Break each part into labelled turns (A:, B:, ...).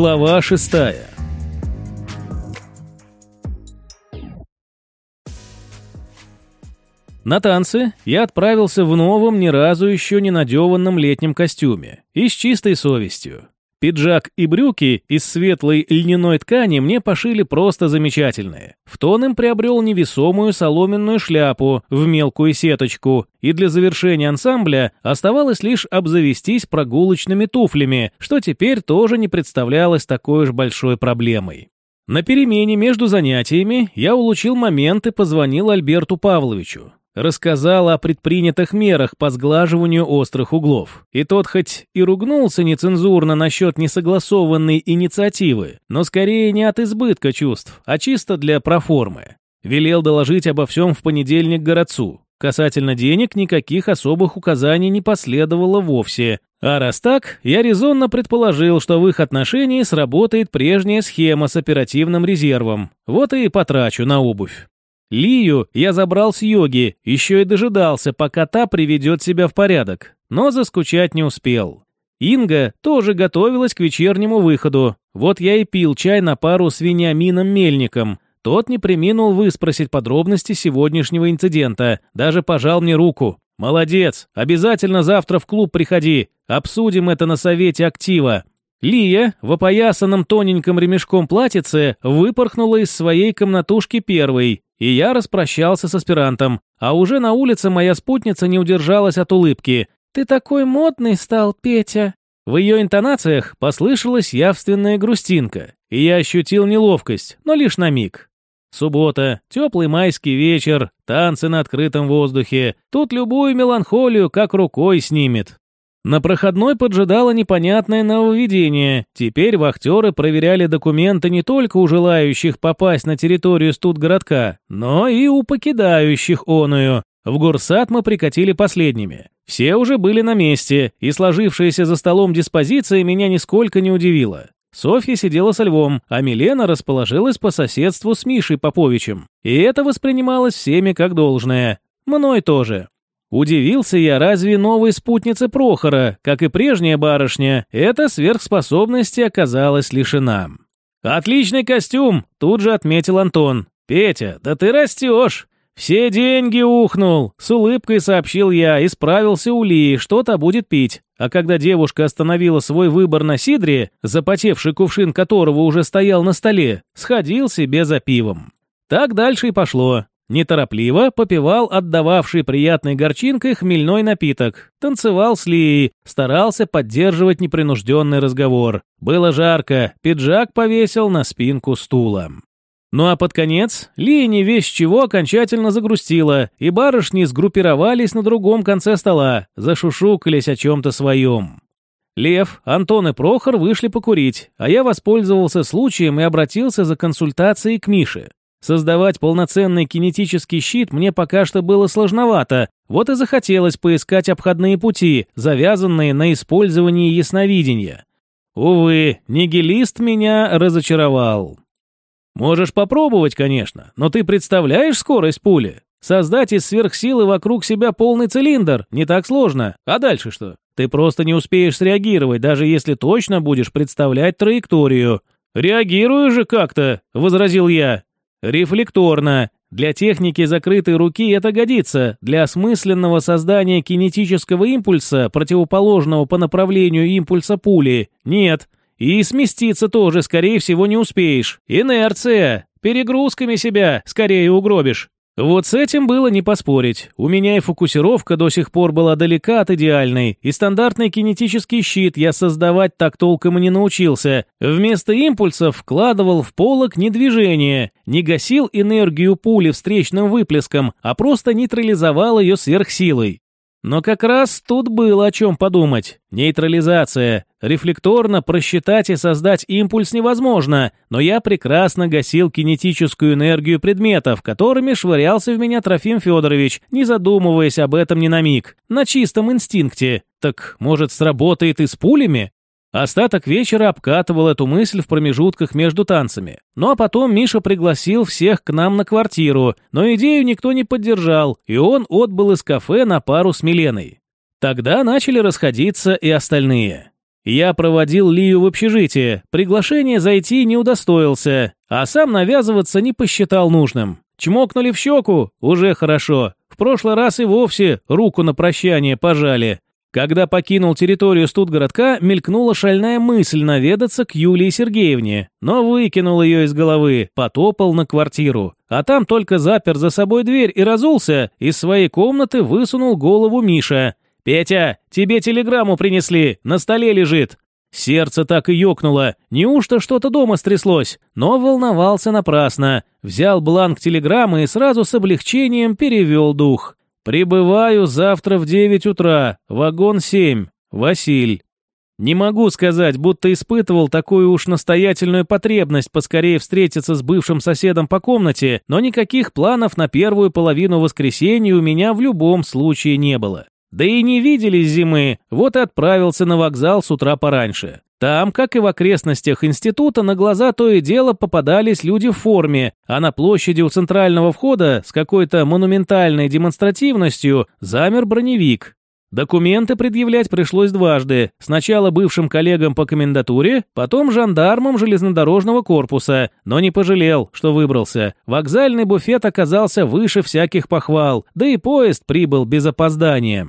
A: Глава шестая. На танцы я отправился в новом, ни разу еще не надеванном летнем костюме и с чистой совестью. Пиджак и брюки из светлой льняной ткани мне пошили просто замечательные. В тон им приобрел невесомую соломенную шляпу в мелкую сеточку, и для завершения ансамбля оставалось лишь обзавестись прогулочными туфлями, что теперь тоже не представлялось такой уж большой проблемой. На перемене между занятиями я улучил момент и позвонил Альберту Павловичу рассказал о предпринятых мерах по сглаживанию острых углов. И тот хоть и ругнулся нецензурно насчет несогласованной инициативы, но скорее не от избытка чувств, а чисто для проформы. Велел доложить обо всем в понедельник городцу. Касательно денег никаких особых указаний не последовало вовсе. А раз так, я резонно предположил, что в их отношении сработает прежняя схема с оперативным резервом. Вот и потрачу на обувь. Лию я забрал с йоги, еще и дожидался, пока та приведет себя в порядок, но заскучать не успел. Инга тоже готовилась к вечернему выходу. Вот я и пил чай на пару с Вениамином Мельником. Тот не приминул выспросить подробности сегодняшнего инцидента, даже пожал мне руку. «Молодец, обязательно завтра в клуб приходи, обсудим это на совете актива». Лия в опоясанном тоненьком ремешком платьице выпорхнула из своей комнатушки первой, и я распрощался с аспирантом, а уже на улице моя спутница не удержалась от улыбки. «Ты такой модный стал, Петя!» В ее интонациях послышалась явственная грустинка, и я ощутил неловкость, но лишь на миг. Суббота, теплый майский вечер, танцы на открытом воздухе. Тут любую меланхолию как рукой снимет. На проходной поджидало непонятное нововведение. Теперь вахтеры проверяли документы не только у желающих попасть на территорию студгородка, но и у покидающих оную. В горсад мы прикатили последними. Все уже были на месте, и сложившаяся за столом диспозиция меня нисколько не удивила. Софья сидела со львом, а Милена расположилась по соседству с Мишей Поповичем. И это воспринималось всеми как должное. Мной тоже. Удивился я, разве новой спутнице Прохора, как и прежняя барышня, эта сверхспособности оказалась лишена. «Отличный костюм!» – тут же отметил Антон. «Петя, да ты растешь!» «Все деньги ухнул!» — с улыбкой сообщил я и справился у Лии, что-то будет пить. А когда девушка остановила свой выбор на сидре, запотевший кувшин которого уже стоял на столе, сходил себе за пивом. Так дальше и пошло. Неторопливо попивал отдававший приятной горчинкой хмельной напиток, танцевал с Лией, старался поддерживать непринужденный разговор. Было жарко, пиджак повесил на спинку стула. Ну а под конец Лия не весь чего окончательно загрустила, и барышни сгруппировались на другом конце стола, зашушукались о чем-то своем. Лев, Антон и Прохор вышли покурить, а я воспользовался случаем и обратился за консультацией к Мише. Создавать полноценный кинетический щит мне пока что было сложновато, вот и захотелось поискать обходные пути, завязанные на использовании ясновидения. Увы, нигилист меня разочаровал. Можешь попробовать, конечно, но ты представляешь скорость пули? Создать из сверхсилы вокруг себя полный цилиндр не так сложно. А дальше что? Ты просто не успеешь среагировать, даже если точно будешь представлять траекторию. «Реагирую же как-то», — возразил я. Рефлекторно. Для техники закрытой руки это годится. Для осмысленного создания кинетического импульса, противоположного по направлению импульса пули, нет. И сместиться тоже, скорее всего, не успеешь. Инерция. Перегрузками себя скорее угробишь. Вот с этим было не поспорить. У меня и фокусировка до сих пор была далека от идеальной, и стандартный кинетический щит я создавать так толком и не научился. Вместо импульсов вкладывал в полок не движение, не гасил энергию пули встречным выплеском, а просто нейтрализовал ее сверхсилой. Но как раз тут было о чем подумать. Нейтрализация. Рефлекторно просчитать и создать импульс невозможно, но я прекрасно гасил кинетическую энергию предметов, которыми швырялся в меня Трофим Федорович, не задумываясь об этом ни на миг, на чистом инстинкте. Так, может, сработает и с пулями? Остаток вечера обкатывал эту мысль в промежутках между танцами. Ну а потом Миша пригласил всех к нам на квартиру, но идею никто не поддержал, и он отбыл из кафе на пару с Миленой. Тогда начали расходиться и остальные. Я проводил Лию в общежитие, приглашение зайти не удостоился, а сам навязываться не посчитал нужным. Чмокнули в щеку? Уже хорошо. В прошлый раз и вовсе руку на прощание пожали. Когда покинул территорию студгородка, мелькнула шальная мысль наведаться к Юлии Сергеевне, но выкинул ее из головы, потопал на квартиру. А там только запер за собой дверь и разулся, из своей комнаты высунул голову Миша. «Петя, тебе телеграмму принесли, на столе лежит». Сердце так и ёкнуло. Неужто что-то дома стряслось? Но волновался напрасно. Взял бланк телеграммы и сразу с облегчением перевел дух. «Прибываю завтра в девять утра. Вагон семь. Василь». Не могу сказать, будто испытывал такую уж настоятельную потребность поскорее встретиться с бывшим соседом по комнате, но никаких планов на первую половину воскресенья у меня в любом случае не было. Да и не виделись зимы, вот и отправился на вокзал с утра пораньше. Там, как и в окрестностях института, на глаза то и дело попадались люди в форме, а на площади у центрального входа с какой-то монументальной демонстративностью замер броневик. Документы предъявлять пришлось дважды. Сначала бывшим коллегам по комендатуре, потом жандармам железнодорожного корпуса. Но не пожалел, что выбрался. Вокзальный буфет оказался выше всяких похвал, да и поезд прибыл без опоздания.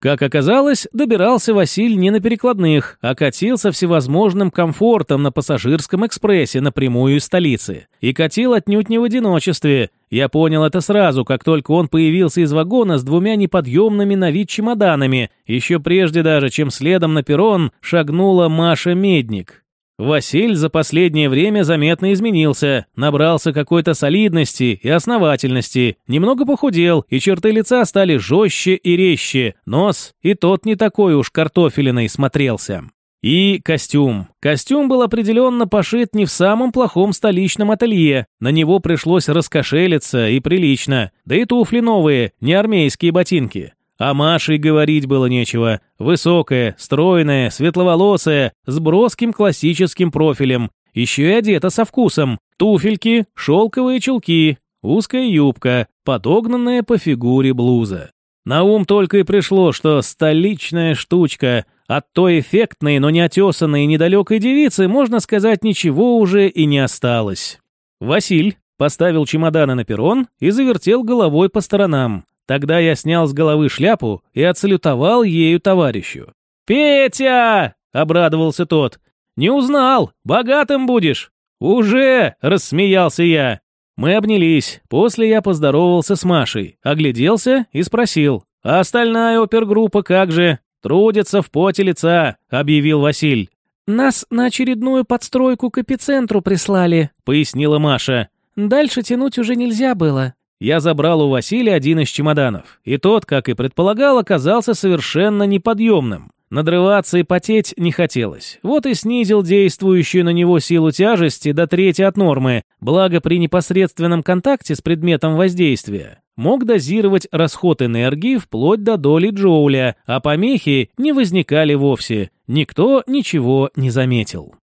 A: Как оказалось, добирался Василь не на перекладных, а катился всевозможным комфортом на пассажирском экспрессе напрямую из столицы. И катил отнюдь не в одиночестве. Я понял это сразу, как только он появился из вагона с двумя неподъемными на вид чемоданами, еще прежде даже, чем следом на перрон шагнула Маша Медник. Василь за последнее время заметно изменился, набрался какой-то солидности и основательности, немного похудел, и черты лица стали жестче и резче, нос и тот не такой уж картофелиный смотрелся. И костюм. Костюм был определенно пошит не в самом плохом столичном ателье. На него пришлось раскошелиться и прилично. Да и туфли новые, не армейские ботинки. А Маше говорить было нечего. Высокая, стройная, светловолосая, с броским классическим профилем. Еще и одета со вкусом. Туфельки, шелковые чулки, узкая юбка, подогнанная по фигуре блуза. На ум только и пришло, что столичная штучка. От той эффектной, но не отесанной и недалекой девицы, можно сказать, ничего уже и не осталось. Василь поставил чемоданы на перрон и завертел головой по сторонам. Тогда я снял с головы шляпу и отсалютовал ею товарищу. «Петя!» — обрадовался тот. «Не узнал! Богатым будешь!» «Уже!» — рассмеялся я. Мы обнялись. После я поздоровался с Машей, огляделся и спросил. «А остальная опергруппа как же?» «Трудится в поте лица», — объявил Василь.
B: «Нас на очередную подстройку к эпицентру прислали», — пояснила Маша. «Дальше тянуть уже нельзя было.
A: Я забрал у Василия один из чемоданов, и тот, как и предполагал, оказался совершенно неподъемным. Надрываться и потеть не хотелось. Вот и снизил действующую на него силу тяжести до трети от нормы, благо при непосредственном контакте с предметом воздействия. Мог дозировать расход энергии вплоть до доли джоуля, а помехи не возникали вовсе. Никто ничего не заметил.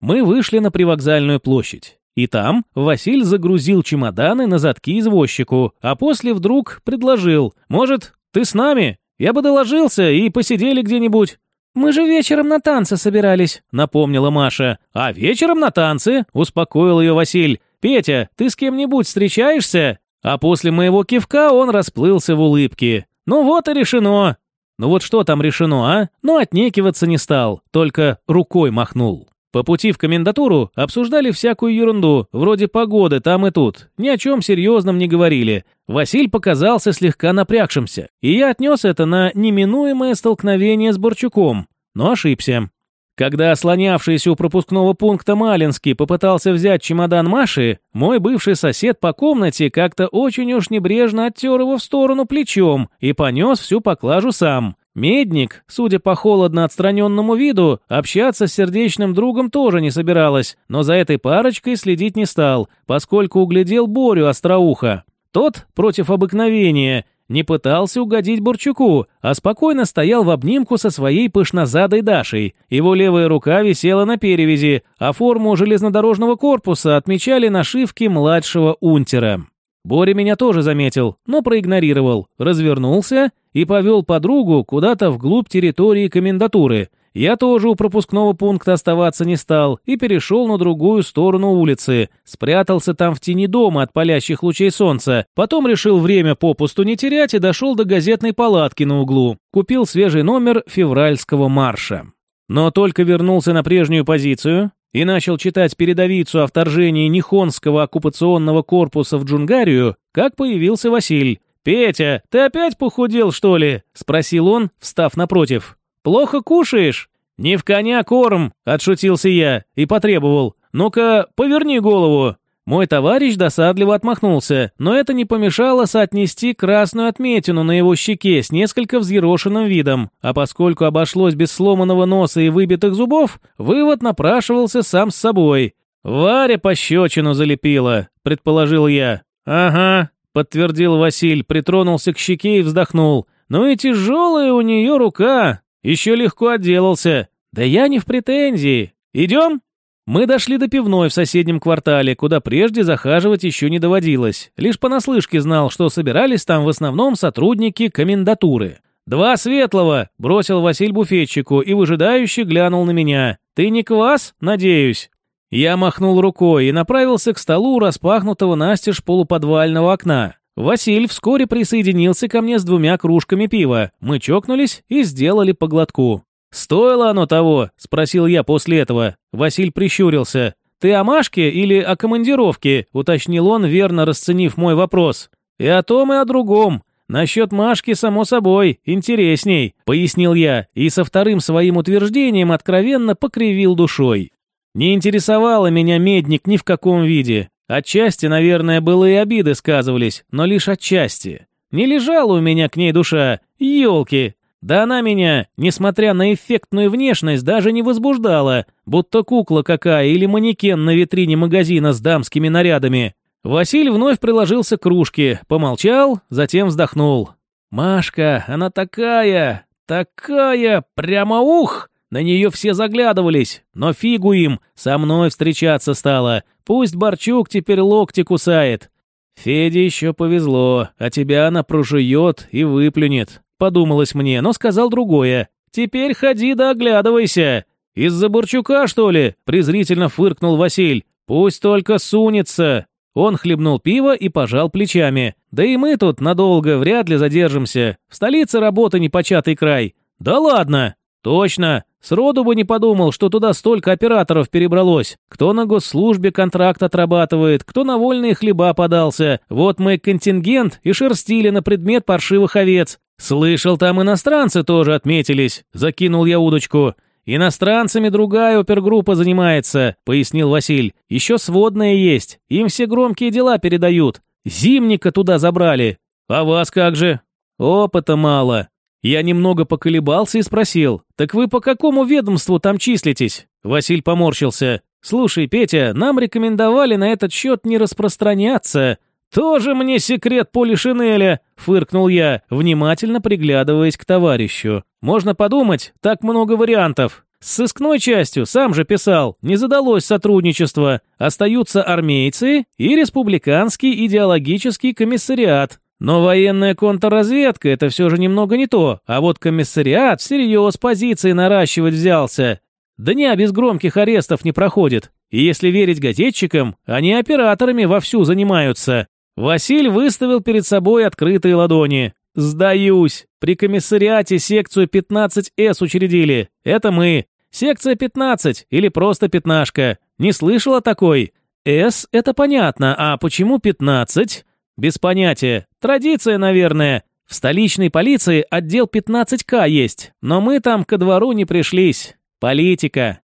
A: Мы вышли на привокзальную площадь. И там Василь загрузил чемоданы на задки извозчику, а после вдруг предложил, «Может, ты с нами? Я бы доложился и посидели где-нибудь».
B: «Мы же вечером на танцы собирались», — напомнила Маша.
A: «А вечером на танцы?» — успокоил ее Василь. «Петя, ты с кем-нибудь встречаешься?» А после моего кивка он расплылся в улыбке. «Ну вот и решено». Ну вот что там решено, а? Ну отнекиваться не стал, только рукой махнул. По пути в комендатуру обсуждали всякую ерунду, вроде погоды там и тут. Ни о чем серьезном не говорили. Василь показался слегка напрягшимся, и я отнес это на неминуемое столкновение с Борчуком, но ошибся. Когда слонявшийся у пропускного пункта Малинский попытался взять чемодан Маши, мой бывший сосед по комнате как-то очень уж небрежно оттер его в сторону плечом и понес всю поклажу сам. Медник, судя по холодно отстраненному виду, общаться с сердечным другом тоже не собиралась, но за этой парочкой следить не стал, поскольку углядел Борю Остроуха. Тот, против обыкновения, не пытался угодить Бурчуку, а спокойно стоял в обнимку со своей пышнозадой Дашей. Его левая рука висела на перевязи, а форму железнодорожного корпуса отмечали нашивки младшего унтера. Боря меня тоже заметил, но проигнорировал, развернулся и повел подругу куда-то вглубь территории комендатуры. Я тоже у пропускного пункта оставаться не стал и перешел на другую сторону улицы. Спрятался там в тени дома от палящих лучей солнца. Потом решил время попусту не терять и дошел до газетной палатки на углу. Купил свежий номер февральского марша. Но только вернулся на прежнюю позицию и начал читать передовицу о вторжении Нихонского оккупационного корпуса в Джунгарию, как появился Василь. «Петя, ты опять похудел, что ли?» – спросил он, встав напротив. Плохо кушаешь?» «Не в коня корм», — отшутился я и потребовал. «Ну-ка, поверни голову». Мой товарищ досадливо отмахнулся, но это не помешало соотнести красную отметину на его щеке с несколько взъерошенным видом, а поскольку обошлось без сломанного носа и выбитых зубов, вывод напрашивался сам с собой. «Варя пощечину залепила», — предположил я. «Ага», — подтвердил Василь, притронулся к щеке и вздохнул. «Ну и тяжелая у нее рука, еще легко отделался. Да я не в претензии. Идем?» Мы дошли до пивной в соседнем квартале, куда прежде захаживать еще не доводилось. Лишь понаслышке знал, что собирались там в основном сотрудники комендатуры. «Два светлого!» – бросил Василь буфетчику и выжидающе глянул на меня. «Ты не квас, надеюсь?» Я махнул рукой и направился к столу распахнутого настежь полуподвального окна. Василь вскоре присоединился ко мне с двумя кружками пива. Мы чокнулись и сделали по глотку. «Стоило оно того?» – спросил я после этого. Василь прищурился. «Ты о Машке или о командировке?» – уточнил он, верно расценив мой вопрос. «И о том, и о другом. Насчет Машки, само собой, интересней», – пояснил я, и со вторым своим утверждением откровенно покривил душой. Не интересовало меня медник ни в каком виде. Отчасти, наверное, было и обиды сказывались, но лишь отчасти. Не лежала у меня к ней душа, елки. Да она меня, несмотря на эффектную внешность, даже не возбуждала, будто кукла какая или манекен на витрине магазина с дамскими нарядами. Василь вновь приложился к кружке, помолчал, затем вздохнул. «Машка, она такая, такая, прямо ух!» На нее все заглядывались, но фигу им, со мной встречаться стало. Пусть Борчук теперь локти кусает. Феде еще повезло, а тебя она прожует и выплюнет. Подумалось мне, но сказал другое. Теперь ходи да оглядывайся. Из-за Борчука, что ли? Презрительно фыркнул Василь. Пусть только сунется. Он хлебнул пиво и пожал плечами. Да и мы тут надолго вряд ли задержимся. В столице работа непочатый край. Да ладно. Точно. Сроду бы не подумал, что туда столько операторов перебралось. Кто на госслужбе контракт отрабатывает, кто на вольные хлеба подался. Вот мы контингент и шерстили на предмет паршивых овец. Слышал, там иностранцы тоже отметились. Закинул я удочку. «Иностранцами другая опергруппа занимается», — пояснил Василь. «Еще сводная есть. Им все громкие дела передают. Зимника туда забрали. А вас как же?» «Опыта мало. Я немного поколебался и спросил, «Так вы по какому ведомству там числитесь?» Василь поморщился. «Слушай, Петя, нам рекомендовали на этот счет не распространяться». «Тоже мне секрет Полишинеля», — фыркнул я, внимательно приглядываясь к товарищу. «Можно подумать, так много вариантов. С сыскной частью, сам же писал, не задалось сотрудничество. Остаются армейцы и республиканский идеологический комиссариат. Но военная контрразведка – это все же немного не то, а вот комиссариат всерьез позиции наращивать взялся. Дня без громких арестов не проходит. И если верить газетчикам, они операторами вовсю занимаются. Василь выставил перед собой открытые ладони. «Сдаюсь. При комиссариате секцию 15С учредили. Это мы. Секция 15 или просто пятнашка. Не слышала такой? С – это понятно, а почему 15? Без понятия. Традиция, наверное. В столичной полиции отдел 15К есть, но мы там ко двору не пришлись. Политика.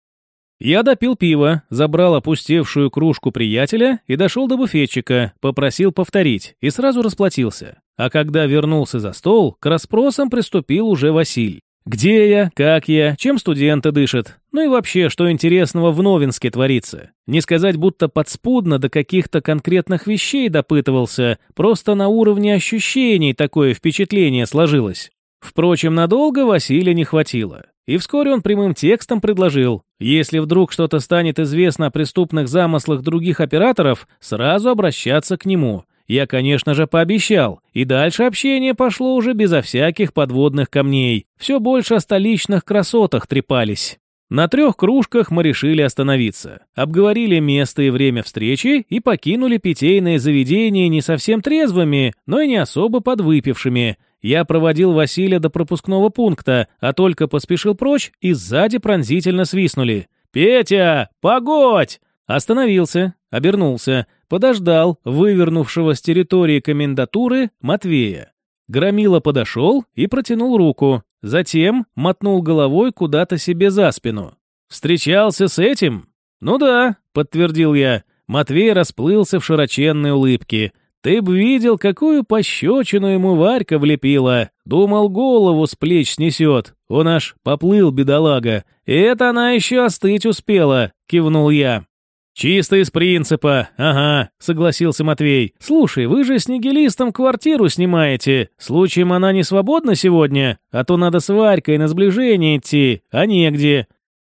A: Я допил пиво, забрал опустевшую кружку приятеля и дошел до буфетчика, попросил повторить и сразу расплатился. А когда вернулся за стол, к расспросам приступил уже Василь. Где я, как я, чем студенты дышат, ну и вообще, что интересного в Новинске творится. Не сказать, будто подспудно до каких-то конкретных вещей допытывался, просто на уровне ощущений такое впечатление сложилось. Впрочем, надолго Василия не хватило. И вскоре он прямым текстом предложил, если вдруг что-то станет известно о преступных замыслах других операторов, сразу обращаться к нему. Я, конечно же, пообещал, и дальше общение пошло уже безо всяких подводных камней. Все больше о столичных красотах трепались. На трех кружках мы решили остановиться. Обговорили место и время встречи и покинули питейное заведение не совсем трезвыми, но и не особо подвыпившими. Я проводил Василия до пропускного пункта, а только поспешил прочь и сзади пронзительно свистнули. «Петя, погодь!» Остановился, обернулся, подождал вывернувшего с территории комендатуры Матвея. Громила подошел и протянул руку. Затем мотнул головой куда-то себе за спину. «Встречался с этим?» «Ну да», — подтвердил я. Матвей расплылся в широченной улыбке. «Ты б видел, какую пощечину ему Варька влепила. Думал, голову с плеч снесет. Он аж поплыл, бедолага. И это она еще остыть успела», — кивнул я. «Чисто из принципа, ага», — согласился Матвей. «Слушай, вы же с нигилистом квартиру снимаете. Случаем она не свободна сегодня? А то надо с Варькой на сближение идти, а негде».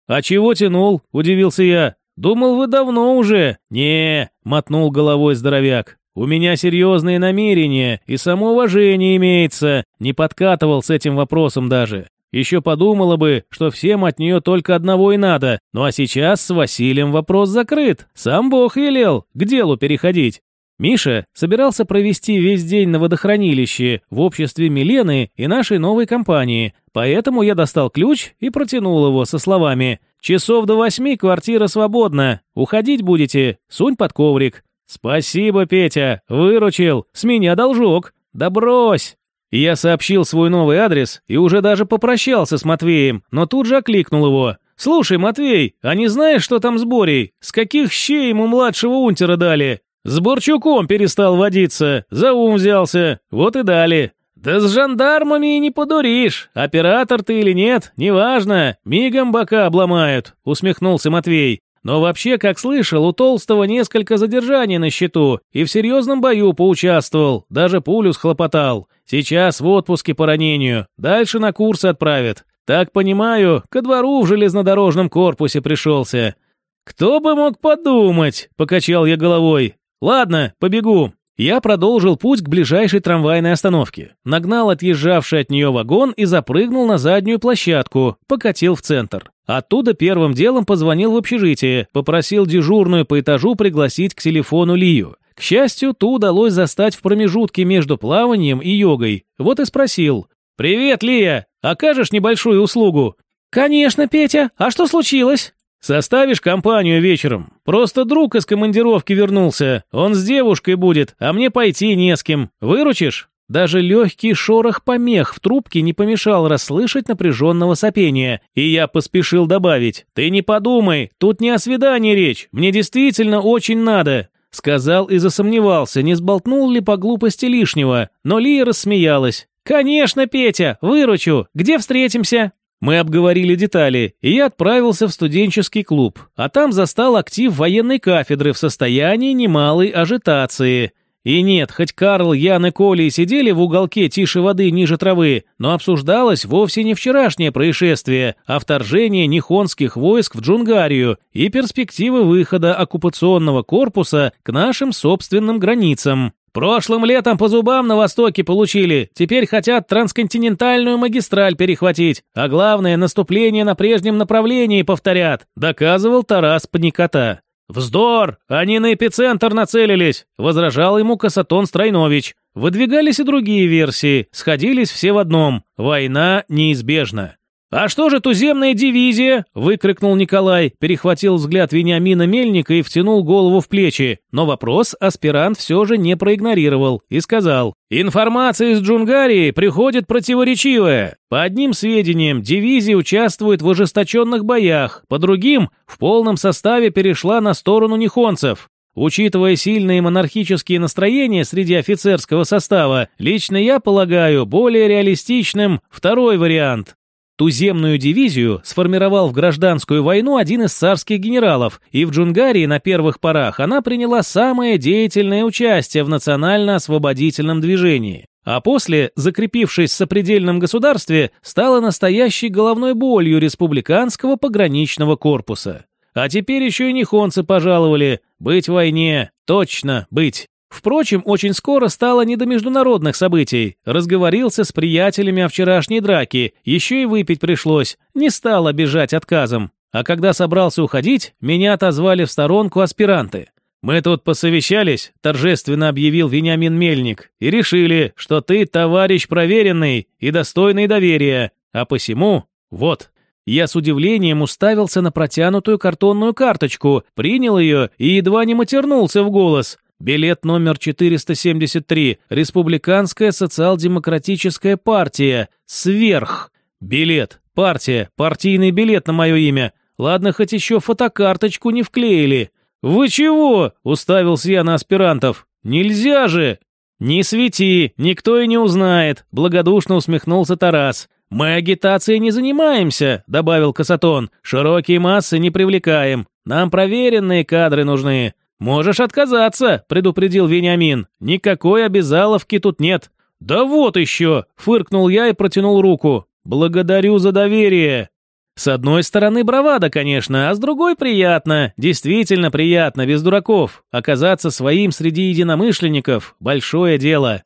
A: «А чего тянул?» — удивился я. «Думал, вы давно уже». «Не», — мотнул головой здоровяк. «У меня серьезные намерения, и самоуважение имеется. Не подкатывал с этим вопросом даже. Еще подумала бы, что всем от нее только одного и надо. Ну а сейчас с Василием вопрос закрыт. Сам Бог велел к делу переходить. Миша собирался провести весь день на водохранилище в обществе Милены и нашей новой компании, поэтому я достал ключ и протянул его со словами «Часов до восьми квартира свободна, уходить будете, сунь под коврик». «Спасибо, Петя, выручил, с меня должок». «Да брось, я сообщил свой новый адрес и уже даже попрощался с Матвеем, но тут же окликнул его. «Слушай, Матвей, а не знаешь, что там с Борей? С каких щей ему младшего унтера дали? С Борчуком перестал водиться, за ум взялся, вот и дали». «Да с жандармами и не подуришь. Оператор ты или нет, неважно. Мигом бока обломают», — усмехнулся Матвей. Но вообще, как слышал, у Толстого несколько задержаний на счету и в серьезном бою поучаствовал, даже пулю схлопотал. Сейчас в отпуске по ранению, дальше на курсы отправят. Так понимаю, ко двору в железнодорожном корпусе пришелся. Кто бы мог подумать, покачал я головой. Ладно, побегу. Я продолжил путь к ближайшей трамвайной остановке, нагнал отъезжавший от нее вагон и запрыгнул на заднюю площадку, покатил в центр. Оттуда первым делом позвонил в общежитие, попросил дежурную по этажу пригласить к телефону Лию. К счастью, ту удалось застать в промежутке между плаванием и йогой. Вот и спросил. «Привет, Лия! Окажешь небольшую услугу?» «Конечно, Петя. А что случилось?» «Составишь компанию вечером. Просто друг из командировки вернулся. Он с девушкой будет, а мне пойти не с кем. Выручишь?» Даже легкий шорох помех в трубке не помешал расслышать напряженного сопения, и я поспешил добавить «Ты не подумай, тут не о свидании речь, мне действительно очень надо». Сказал и засомневался, не сболтнул ли по глупости лишнего, но Лия рассмеялась. «Конечно, Петя, выручу. Где встретимся?» Мы обговорили детали, и я отправился в студенческий клуб, а там застал актив военной кафедры в состоянии немалой ажитации. И нет, хоть Карл, Ян и Коля и сидели в уголке тише воды ниже травы, но обсуждалось вовсе не вчерашнее происшествие, а вторжение нихонских войск в Джунгарию и перспективы выхода оккупационного корпуса к нашим собственным границам. Прошлым летом по зубам на Востоке получили, теперь хотят трансконтинентальную магистраль перехватить, а главное, наступление на прежнем направлении повторят, доказывал Тарас Паникота. «Вздор! Они на эпицентр нацелились!» — возражал ему Касатон Стройнович. Выдвигались и другие версии, сходились все в одном — война неизбежна. «А что же туземная дивизия?» — выкрикнул Николай, перехватил взгляд Вениамина Мельника и втянул голову в плечи. Но вопрос аспирант все же не проигнорировал и сказал. «Информация из Джунгарии приходит противоречивая. По одним сведениям, дивизия участвует в ожесточенных боях, по другим, в полном составе перешла на сторону нихонцев. Учитывая сильные монархические настроения среди офицерского состава, лично я полагаю более реалистичным второй вариант. Туземную дивизию сформировал в гражданскую войну один из царских генералов, и в Джунгарии на первых порах она приняла самое деятельное участие в национально-освободительном движении. А после, закрепившись в сопредельном государстве, стала настоящей головной болью республиканского пограничного корпуса. А теперь еще и нихонцы пожаловали. Быть в войне, точно быть. Впрочем, очень скоро стало не до международных событий. Разговорился с приятелями о вчерашней драке, еще и выпить пришлось. Не стал обижать отказом. А когда собрался уходить, меня отозвали в сторонку аспиранты. «Мы тут посовещались», – торжественно объявил Вениамин Мельник, «и решили, что ты товарищ проверенный и достойный доверия, а посему вот». Я с удивлением уставился на протянутую картонную карточку, принял ее и едва не матернулся в голос. Билет номер 473. Республиканская социал-демократическая партия. Сверх. Билет. Партия. Партийный билет на мое имя. Ладно, хоть еще фотокарточку не вклеили. «Вы чего?» – уставился я на аспирантов. «Нельзя же!» «Не свети, никто и не узнает», – благодушно усмехнулся Тарас. «Мы агитацией не занимаемся», – добавил Касатон. «Широкие массы не привлекаем. Нам проверенные кадры нужны». «Можешь отказаться», – предупредил Вениамин. «Никакой обязаловки тут нет». «Да вот еще!» – фыркнул я и протянул руку. «Благодарю за доверие». С одной стороны бравада, конечно, а с другой приятно, действительно приятно, без дураков. Оказаться своим среди единомышленников – большое дело.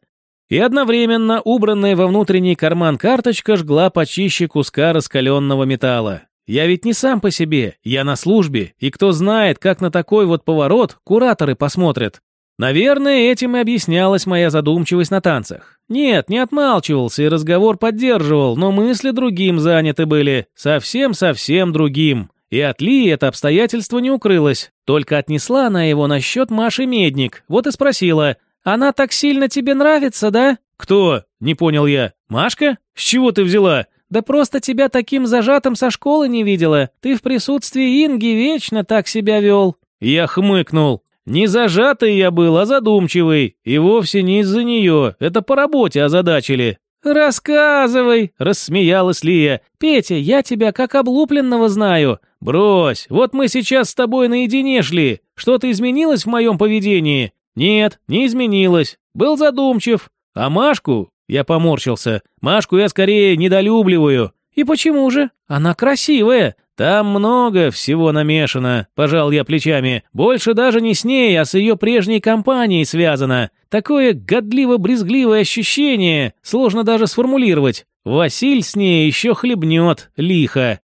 A: И одновременно убранная во внутренний карман карточка жгла почище куска раскаленного металла. Я ведь не сам по себе, я на службе, и кто знает, как на такой вот поворот кураторы посмотрят. Наверное, этим и объяснялась моя задумчивость на танцах. Нет, не отмалчивался и разговор поддерживал, но мысли другим заняты были, совсем-совсем другим. И от Ли это обстоятельство не укрылось, только отнесла она его насчет Маши Медник, вот и спросила, «Она так сильно тебе нравится, да?» «Кто?» — не понял я. «Машка? С чего ты взяла?» «Да просто тебя таким зажатым со школы не видела. Ты в присутствии Инги вечно так себя вел». Я хмыкнул. Не зажатый я был, а задумчивый. И вовсе не из-за нее. Это по работе озадачили. «Рассказывай!» – рассмеялась Лия. «Петя, я тебя как облупленного знаю. Брось, вот мы сейчас с тобой наедине шли. Что-то изменилось в моем поведении?» «Нет, не изменилось. Был задумчив. А Машку...» – я поморщился. «Машку я скорее недолюбливаю». «И почему же? Она красивая. «Там много всего намешано», – пожал я плечами. «Больше даже не с ней, а с ее прежней компанией связано. Такое годливо-брезгливое ощущение, сложно даже сформулировать. Василь с ней еще хлебнет, лихо».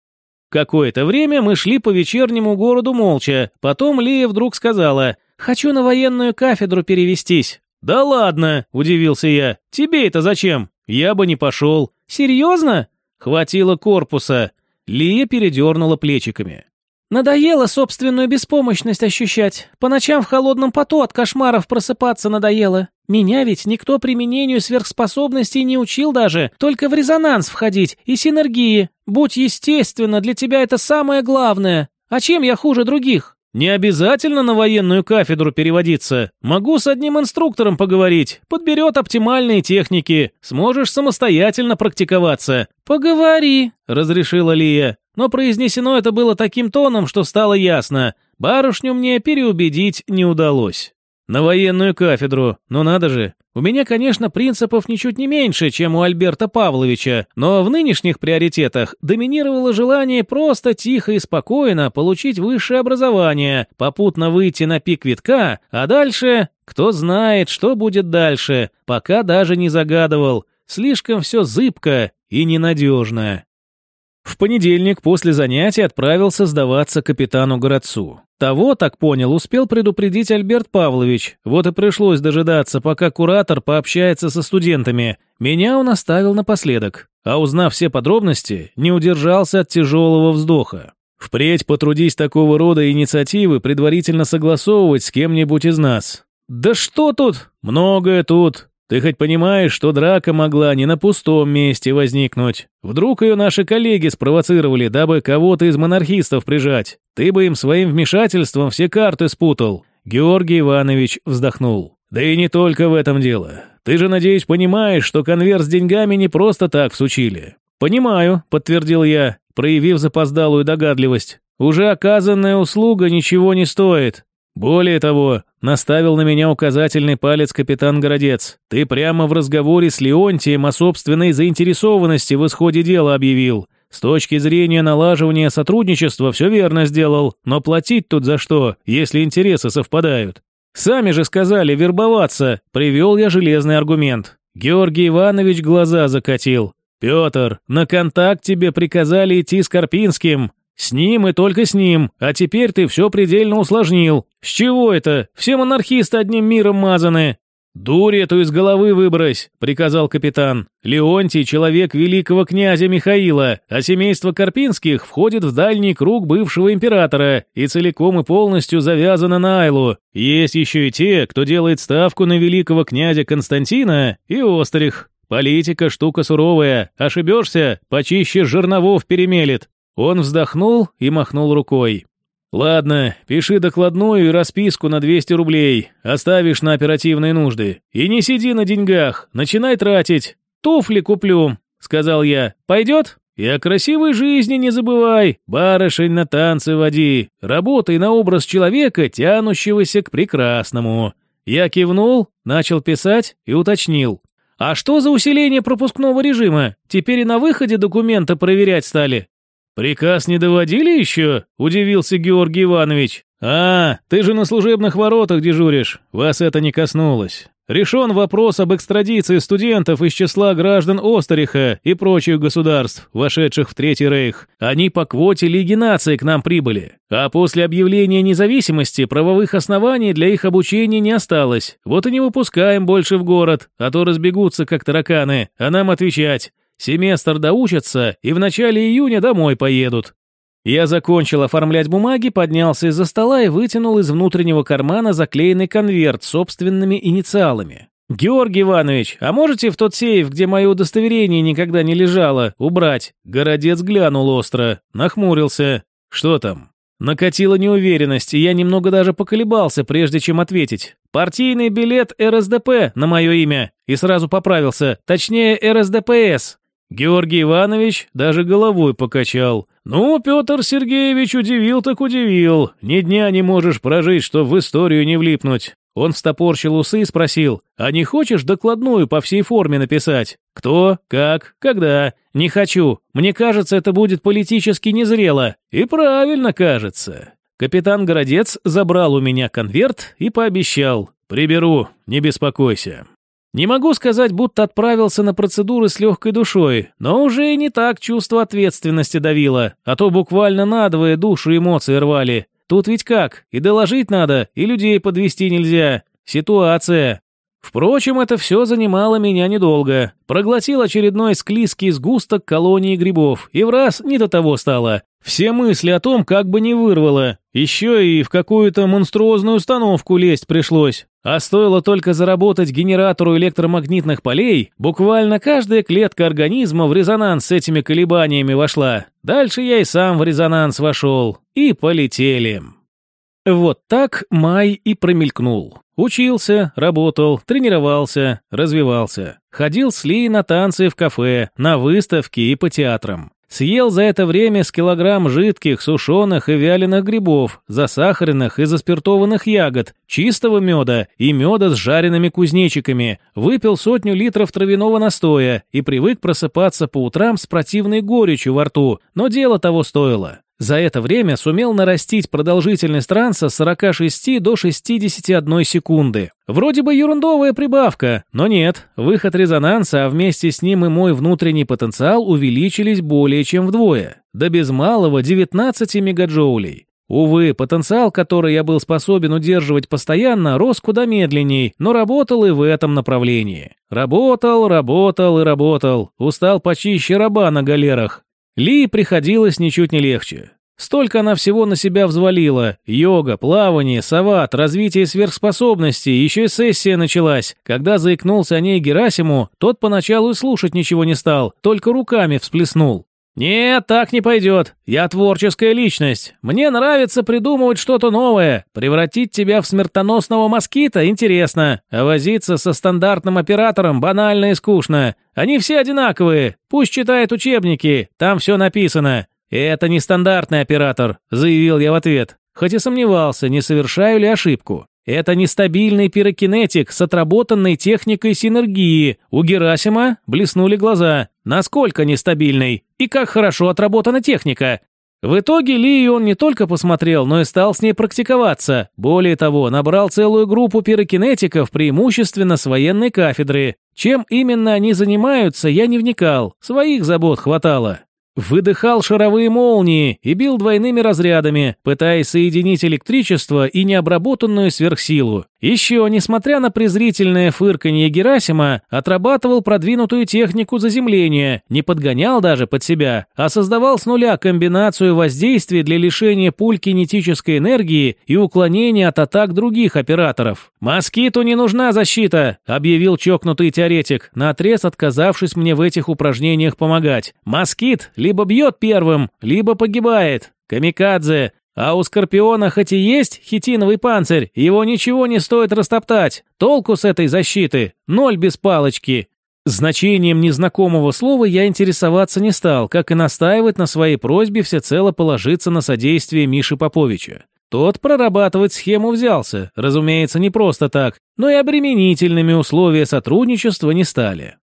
A: Какое-то время мы шли по вечернему городу молча. Потом Лия вдруг сказала, «Хочу на военную кафедру перевестись». «Да ладно», – удивился я. «Тебе это зачем? Я бы не пошел». «Серьезно?» «Хватило корпуса. Лия передернула плечиками. «Надоело собственную беспомощность ощущать. По ночам в холодном поту от кошмаров просыпаться надоело. Меня ведь никто применению сверхспособностей не учил даже, только в резонанс входить и синергии. Будь естественно, для тебя это самое главное. А чем я хуже других?» «Не обязательно на военную кафедру переводиться. Могу с одним инструктором поговорить. Подберет оптимальные техники. Сможешь самостоятельно практиковаться». «Поговори», — разрешила Лия. Но произнесено это было таким тоном, что стало ясно. Барышню мне переубедить не удалось. На военную кафедру, но надо же. У меня, конечно, принципов ничуть не меньше, чем у Альберта Павловича, но в нынешних приоритетах доминировало желание просто тихо и спокойно получить высшее образование, попутно выйти на пик витка, а дальше... Кто знает, что будет дальше, пока даже не загадывал. Слишком все зыбко и ненадежно. В понедельник после занятий отправился сдаваться капитану Городцу. Того, так понял, успел предупредить Альберт Павлович. Вот и пришлось дожидаться, пока куратор пообщается со студентами. Меня он оставил напоследок. А узнав все подробности, не удержался от тяжелого вздоха. Впредь потрудись такого рода инициативы предварительно согласовывать с кем-нибудь из нас. Да что тут? Многое тут. Ты хоть понимаешь, что драка могла не на пустом месте возникнуть? Вдруг ее наши коллеги спровоцировали, дабы кого-то из монархистов прижать? Ты бы им своим вмешательством все карты спутал». Георгий Иванович вздохнул. «Да и не только в этом дело. Ты же, надеюсь, понимаешь, что конверт с деньгами не просто так всучили». «Понимаю», — подтвердил я, проявив запоздалую догадливость. «Уже оказанная услуга ничего не стоит. Более того, наставил на меня указательный палец капитан Городец. Ты прямо в разговоре с Леонтием о собственной заинтересованности в исходе дела объявил. С точки зрения налаживания сотрудничества все верно сделал, но платить тут за что, если интересы совпадают? Сами же сказали вербоваться, привел я железный аргумент. Георгий Иванович глаза закатил. «Петр, на контакт тебе приказали идти с Карпинским. С ним и только с ним, а теперь ты все предельно усложнил. С чего это? Все монархисты одним миром мазаны. «Дурь эту из головы выбрось», — приказал капитан. «Леонтий — человек великого князя Михаила, а семейство Карпинских входит в дальний круг бывшего императора и целиком и полностью завязано на Айлу. Есть еще и те, кто делает ставку на великого князя Константина и Острих. Политика — штука суровая, ошибешься, почище жерновов перемелет». Он вздохнул и махнул рукой. «Ладно, пиши докладную и расписку на 200 рублей, оставишь на оперативные нужды. И не сиди на деньгах, начинай тратить. Туфли куплю», — сказал я. «Пойдет?» «И о красивой жизни не забывай, барышень на танцы води, работай на образ человека, тянущегося к прекрасному». Я кивнул, начал писать и уточнил. «А что за усиление пропускного режима? Теперь и на выходе документы проверять стали?» «Приказ не доводили еще?» – удивился Георгий Иванович. «А, ты же на служебных воротах дежуришь. Вас это не коснулось. Решен вопрос об экстрадиции студентов из числа граждан Остериха и прочих государств, вошедших в Третий Рейх. Они по квоте Лиги наций к нам прибыли. А после объявления независимости правовых оснований для их обучения не осталось. Вот и не выпускаем больше в город, а то разбегутся как тараканы, а нам отвечать. Семестр доучатся и в начале июня домой поедут. Я закончил оформлять бумаги, поднялся из-за стола и вытянул из внутреннего кармана заклеенный конверт с собственными инициалами. «Георгий Иванович, а можете в тот сейф, где мое удостоверение никогда не лежало, убрать?» Городец глянул остро, нахмурился. «Что там?» Накатила неуверенность, и я немного даже поколебался, прежде чем ответить. «Партийный билет РСДП на мое имя». И сразу поправился, точнее РСДПС. Георгий Иванович даже головой покачал. «Ну, Петр Сергеевич удивил так удивил. Ни дня не можешь прожить, что в историю не влипнуть». Он встопорщил усы и спросил, «А не хочешь докладную по всей форме написать? Кто, как, когда? Не хочу. Мне кажется, это будет политически незрело». И правильно кажется. Капитан Городец забрал у меня конверт и пообещал, «Приберу, не беспокойся». Не могу сказать, будто отправился на процедуры с легкой душой, но уже и не так чувство ответственности давило, а то буквально надвое душу эмоции рвали. Тут ведь как, и доложить надо, и людей подвести нельзя. Ситуация. Впрочем, это все занимало меня недолго. Проглотил очередной склизкий сгусток колонии грибов, и в раз не до того стало. Все мысли о том, как бы не вырвало. Еще и в какую-то монструозную установку лезть пришлось. А стоило только заработать генератору электромагнитных полей, буквально каждая клетка организма в резонанс с этими колебаниями вошла. Дальше я и сам в резонанс вошел. И полетели. Вот так май и промелькнул. Учился, работал, тренировался, развивался. Ходил с Ли на танцы в кафе, на выставки и по театрам. Съел за это время с килограмм жидких, сушеных и вяленых грибов, засахаренных и заспиртованных ягод, чистого меда и меда с жареными кузнечиками, выпил сотню литров травяного настоя и привык просыпаться по утрам с противной горечью во рту, но дело того стоило. За это время сумел нарастить продолжительность транса с 46 до 61 секунды. Вроде бы ерундовая прибавка, но нет. Выход резонанса, а вместе с ним и мой внутренний потенциал увеличились более чем вдвое. До без малого 19 мегаджоулей. Увы, потенциал, который я был способен удерживать постоянно, рос куда медленней, но работал и в этом направлении. Работал, работал и работал. Устал почище раба на галерах. Ли приходилось ничуть не легче. Столько она всего на себя взвалила. Йога, плавание, сават, развитие сверхспособностей, еще и сессия началась. Когда заикнулся о ней Герасиму, тот поначалу и слушать ничего не стал, только руками всплеснул. «Нет, так не пойдет. Я творческая личность. Мне нравится придумывать что-то новое. Превратить тебя в смертоносного москита интересно, а возиться со стандартным оператором банально и скучно. Они все одинаковые. Пусть читает учебники, там все написано. «Это не стандартный оператор», — заявил я в ответ, хоть и сомневался, не совершаю ли ошибку. Это нестабильный пирокинетик с отработанной техникой синергии. У Герасима блеснули глаза. Насколько нестабильный? И как хорошо отработана техника? В итоге Ли он не только посмотрел, но и стал с ней практиковаться. Более того, набрал целую группу пирокинетиков, преимущественно с военной кафедры. Чем именно они занимаются, я не вникал, своих забот хватало. Выдыхал шаровые молнии и бил двойными разрядами, пытаясь соединить электричество и необработанную сверхсилу. Еще, несмотря на презрительное фырканье Герасима, отрабатывал продвинутую технику заземления, не подгонял даже под себя, а создавал с нуля комбинацию воздействий для лишения пуль кинетической энергии и уклонения от атак других операторов. «Москиту не нужна защита», — объявил чокнутый теоретик, наотрез отказавшись мне в этих упражнениях помогать. «Москит либо бьет первым, либо погибает. Камикадзе, а у Скорпиона хоть и есть хитиновый панцирь, его ничего не стоит растоптать. Толку с этой защиты – ноль без палочки. Значением незнакомого слова я интересоваться не стал, как и настаивать на своей просьбе всецело положиться на содействие Миши Поповича. Тот прорабатывать схему взялся, разумеется, не просто так, но и обременительными условия сотрудничества не стали.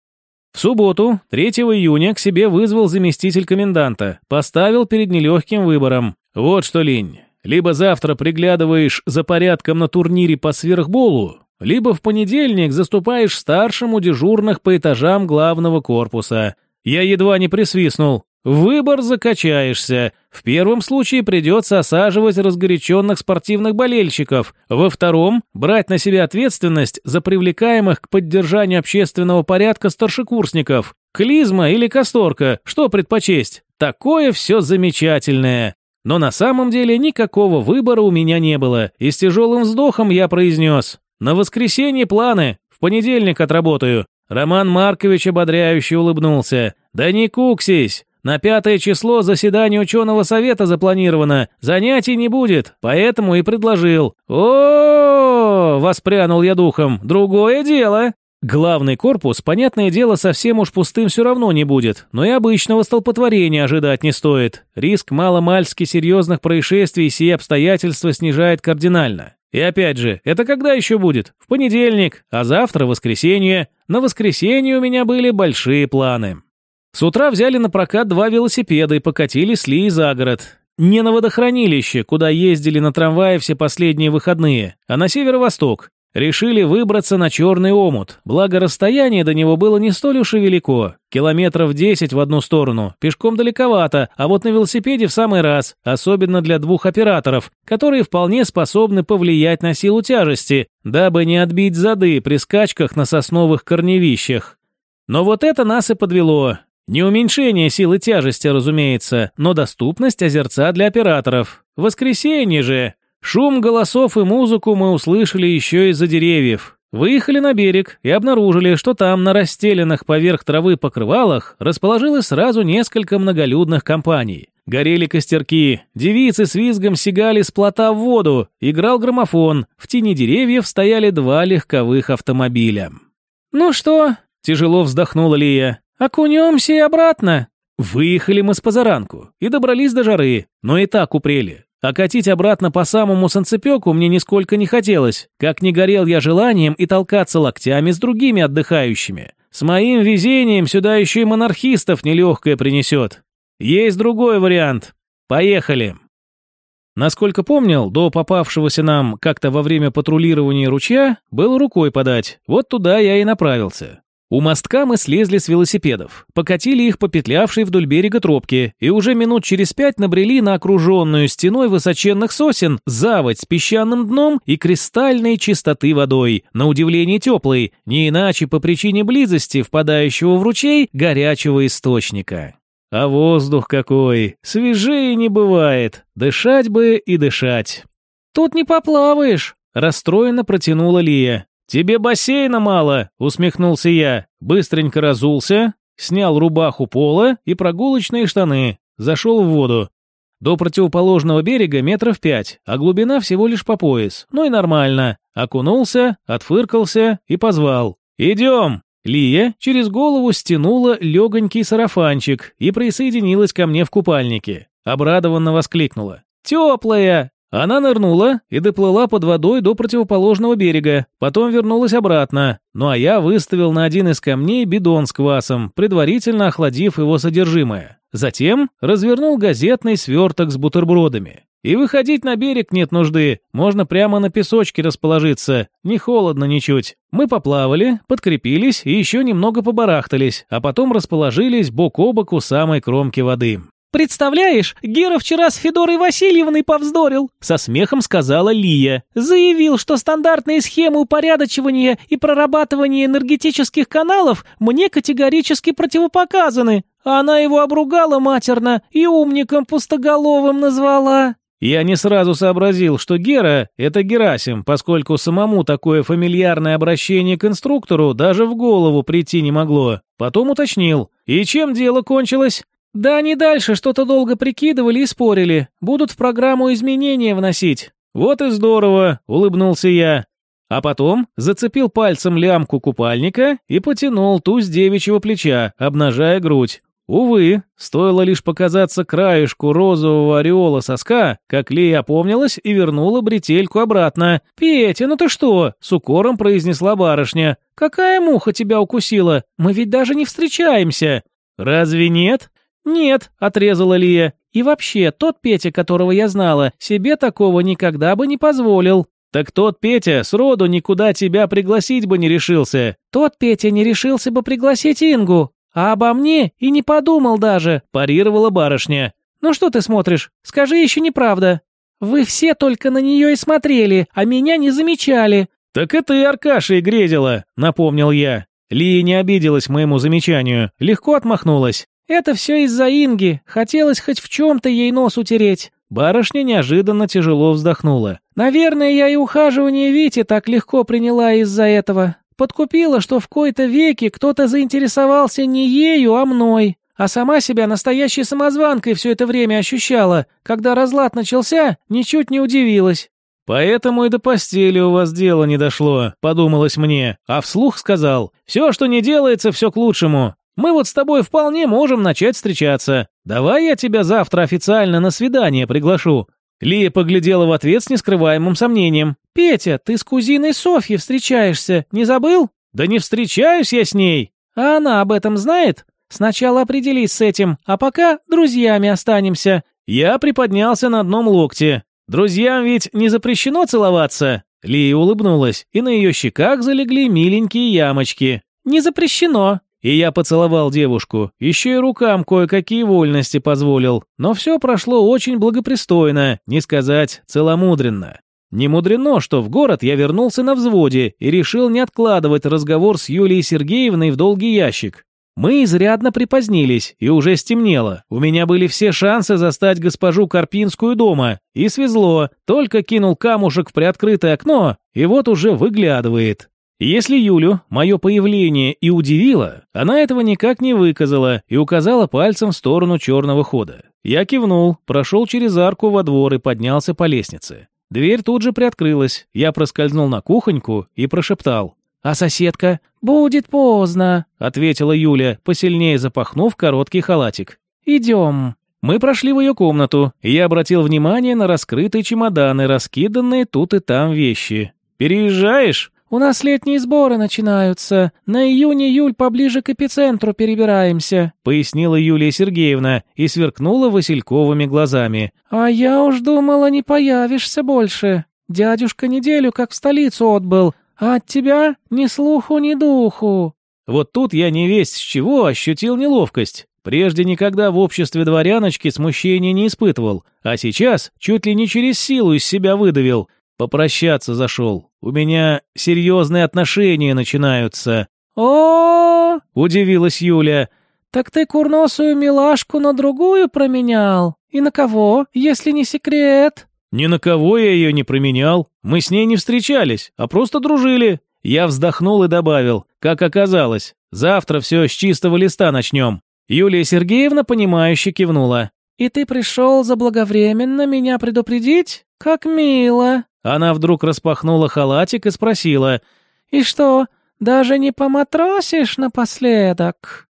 A: В субботу, 3 июня, к себе вызвал заместитель коменданта, поставил перед нелегким выбором «Вот что, Линь, либо завтра приглядываешь за порядком на турнире по сверхболу, либо в понедельник заступаешь старшим у дежурных по этажам главного корпуса. Я едва не присвистнул. Выбор закачаешься. В первом случае придется осаживать разгоряченных спортивных болельщиков. Во втором – брать на себя ответственность за привлекаемых к поддержанию общественного порядка старшекурсников. Клизма или касторка, что предпочесть? Такое все замечательное. Но на самом деле никакого выбора у меня не было, и с тяжелым вздохом я произнес «На воскресенье планы, в понедельник отработаю». Роман Маркович ободряюще улыбнулся. «Да не куксись, на пятое число заседание ученого совета запланировано, занятий не будет, поэтому и предложил». О, -о, -о, воспрянул я духом, другое дело. Главный корпус, понятное дело, совсем уж пустым все равно не будет, но и обычного столпотворения ожидать не стоит. Риск маломальски серьезных происшествий сие обстоятельства снижает кардинально. И опять же, это когда еще будет? В понедельник, а завтра воскресенье. На воскресенье у меня были большие планы. С утра взяли на прокат два велосипеда и покатили с Ли за город. Не на водохранилище, куда ездили на трамвае все последние выходные, а на северо-восток. Решили выбраться на черный омут, благо расстояние до него было не столь уж и велико. Километров 10 в одну сторону, пешком далековато, а вот на велосипеде в самый раз, особенно для двух операторов, которые вполне способны повлиять на силу тяжести, дабы не отбить зады при скачках на сосновых корневищах. Но вот это нас и подвело. Не уменьшение силы тяжести, разумеется, но доступность озерца для операторов. Воскресенье же, Шум голосов и музыку мы услышали еще из-за деревьев. Выехали на берег и обнаружили, что там на расстеленных поверх травы покрывалах расположилось сразу несколько многолюдных компаний. Горели костерки, девицы с визгом сигали с плота в воду, играл граммофон, в тени деревьев стояли два легковых автомобиля.
B: «Ну что?» – тяжело вздохнула Лия. «Окунемся и обратно».
A: Выехали мы с позаранку и добрались до жары, но и так упрели. А катить обратно по самому санцепёку мне нисколько не хотелось, как не горел я желанием и толкаться локтями с другими отдыхающими. С моим везением сюда еще и монархистов нелегкое принесет. Есть другой вариант. Поехали. Насколько помнил, до попавшегося нам как-то во время патрулирования ручья был рукой подать. Вот туда я и направился. У мостка мы слезли с велосипедов, покатили их по петлявшей вдоль берега тропке и уже минут через пять набрели на окруженную стеной высоченных сосен заводь с песчаным дном и кристальной чистоты водой, на удивление теплой, не иначе по причине близости впадающего в ручей горячего источника. А воздух какой, свежее не бывает, дышать бы и дышать.
B: «Тут не поплаваешь», – расстроенно протянула Лия.
A: «Тебе бассейна мало», — усмехнулся я. Быстренько разулся, снял рубаху пола и прогулочные штаны, зашел в воду. До противоположного берега метров пять, а глубина всего лишь по пояс. Ну и нормально. Окунулся, отфыркался и позвал. «Идем!» Лия через голову стянула легонький сарафанчик и присоединилась ко мне в купальнике. Обрадованно воскликнула. «Теплая! Она нырнула и доплыла под водой до противоположного берега, потом вернулась обратно, ну а я выставил на один из камней бидон с квасом, предварительно охладив его содержимое. Затем развернул газетный сверток с бутербродами. И выходить на берег нет нужды, можно прямо на песочке расположиться, не холодно ничуть. Мы поплавали, подкрепились и еще немного побарахтались, а потом расположились бок о бок у самой кромки воды.
B: «Представляешь, Гера вчера с Федорой Васильевной повздорил», — со смехом сказала Лия. «Заявил, что стандартные схемы упорядочивания и прорабатывания энергетических каналов мне категорически противопоказаны. Она его обругала матерно и умником пустоголовым назвала».
A: Я не сразу сообразил, что Гера — это Герасим, поскольку самому такое фамильярное обращение к инструктору даже в голову прийти не могло. Потом уточнил. И чем дело кончилось?
B: Да они дальше что-то долго прикидывали и спорили. Будут в программу изменения вносить.
A: Вот и здорово, улыбнулся я. А потом зацепил пальцем лямку купальника и потянул ту с девичьего плеча, обнажая грудь. Увы, стоило лишь показаться краешку розового ореола соска, как Лея опомнилась и вернула бретельку обратно. «Петя, ну ты что?» — с укором произнесла барышня. «Какая муха тебя укусила? Мы ведь даже не встречаемся!» «Разве нет?»
B: «Нет», — отрезала Лия. «И вообще, тот Петя, которого я знала, себе такого никогда бы не позволил».
A: «Так тот Петя сроду никуда тебя пригласить бы не решился».
B: «Тот Петя не решился бы пригласить Ингу, а обо мне и не подумал даже», – парировала барышня. «Ну что ты смотришь? Скажи еще неправда. Вы все только на нее и смотрели, а меня не замечали».
A: «Так это и Аркаша и грезила», – напомнил я. Лия не обиделась моему замечанию, легко отмахнулась.
B: «Это все из-за Инги. Хотелось хоть в чем-то ей нос утереть».
A: Барышня неожиданно тяжело вздохнула.
B: «Наверное, я и ухаживание Вити так легко приняла из-за этого. Подкупила, что в кои-то веки кто-то заинтересовался не ею, а мной. А сама себя настоящей самозванкой все это время ощущала. Когда разлад начался, ничуть не удивилась.
A: «Поэтому и до постели у вас дело не дошло», — подумалось мне, а вслух сказал, «Все, что не делается, все к лучшему. Мы вот с тобой вполне можем начать встречаться. Давай я тебя завтра официально на свидание приглашу». Лия поглядела в ответ с нескрываемым сомнением.
B: «Петя, ты с кузиной Софьей встречаешься, не забыл?»
A: «Да не встречаюсь я с ней».
B: «А она об этом знает? Сначала определись с этим, а пока друзьями останемся».
A: Я приподнялся на одном локте. «Друзьям ведь не запрещено целоваться?» Лия улыбнулась, и на ее щеках залегли миленькие ямочки.
B: «Не запрещено»,
A: и я поцеловал девушку, еще и рукам кое-какие вольности позволил, но все прошло очень благопристойно, не сказать целомудренно. Не мудрено, что в город я вернулся на взводе и решил не откладывать разговор с Юлией Сергеевной в долгий ящик. Мы изрядно припозднились, и уже стемнело. У меня были все шансы застать госпожу Карпинскую дома. И свезло, только кинул камушек в приоткрытое окно, и вот уже выглядывает. Если Юлю мое появление и удивило, она этого никак не выказала и указала пальцем в сторону черного хода. Я кивнул, прошел через арку во двор и поднялся по лестнице. Дверь тут же приоткрылась, я проскользнул на кухоньку и прошептал. «А соседка?»
B: «Будет поздно», —
A: ответила Юля, посильнее запахнув короткий халатик.
B: «Идем».
A: Мы прошли в ее комнату, и я обратил внимание на раскрытые чемоданы, раскиданные тут и там вещи. «Переезжаешь?»
B: У нас летние сборы начинаются. На июнь-июль поближе к эпицентру перебираемся», —
A: пояснила Юлия Сергеевна и сверкнула васильковыми глазами.
B: «А я уж думала, не появишься больше. Дядюшка неделю как в столицу отбыл, а от тебя ни слуху, ни духу».
A: Вот тут я не весь с чего ощутил неловкость. Прежде никогда в обществе дворяночки смущения не испытывал, а сейчас чуть ли не через силу из себя выдавил. Попрощаться зашел. У меня серьезные отношения начинаются».
B: О,
A: удивилась Юля.
B: «Так ты курносую милашку на другую променял? И на кого, если не секрет?»
A: «Ни на кого я ее не променял. Мы с ней не встречались, а просто дружили». Я вздохнул и добавил, как оказалось, завтра все с чистого листа начнем. Юлия Сергеевна, понимающе кивнула.
B: «И ты пришел заблаговременно меня предупредить? Как мило!»
A: Она вдруг распахнула халатик и спросила.
B: «И что, даже не поматросишь напоследок?»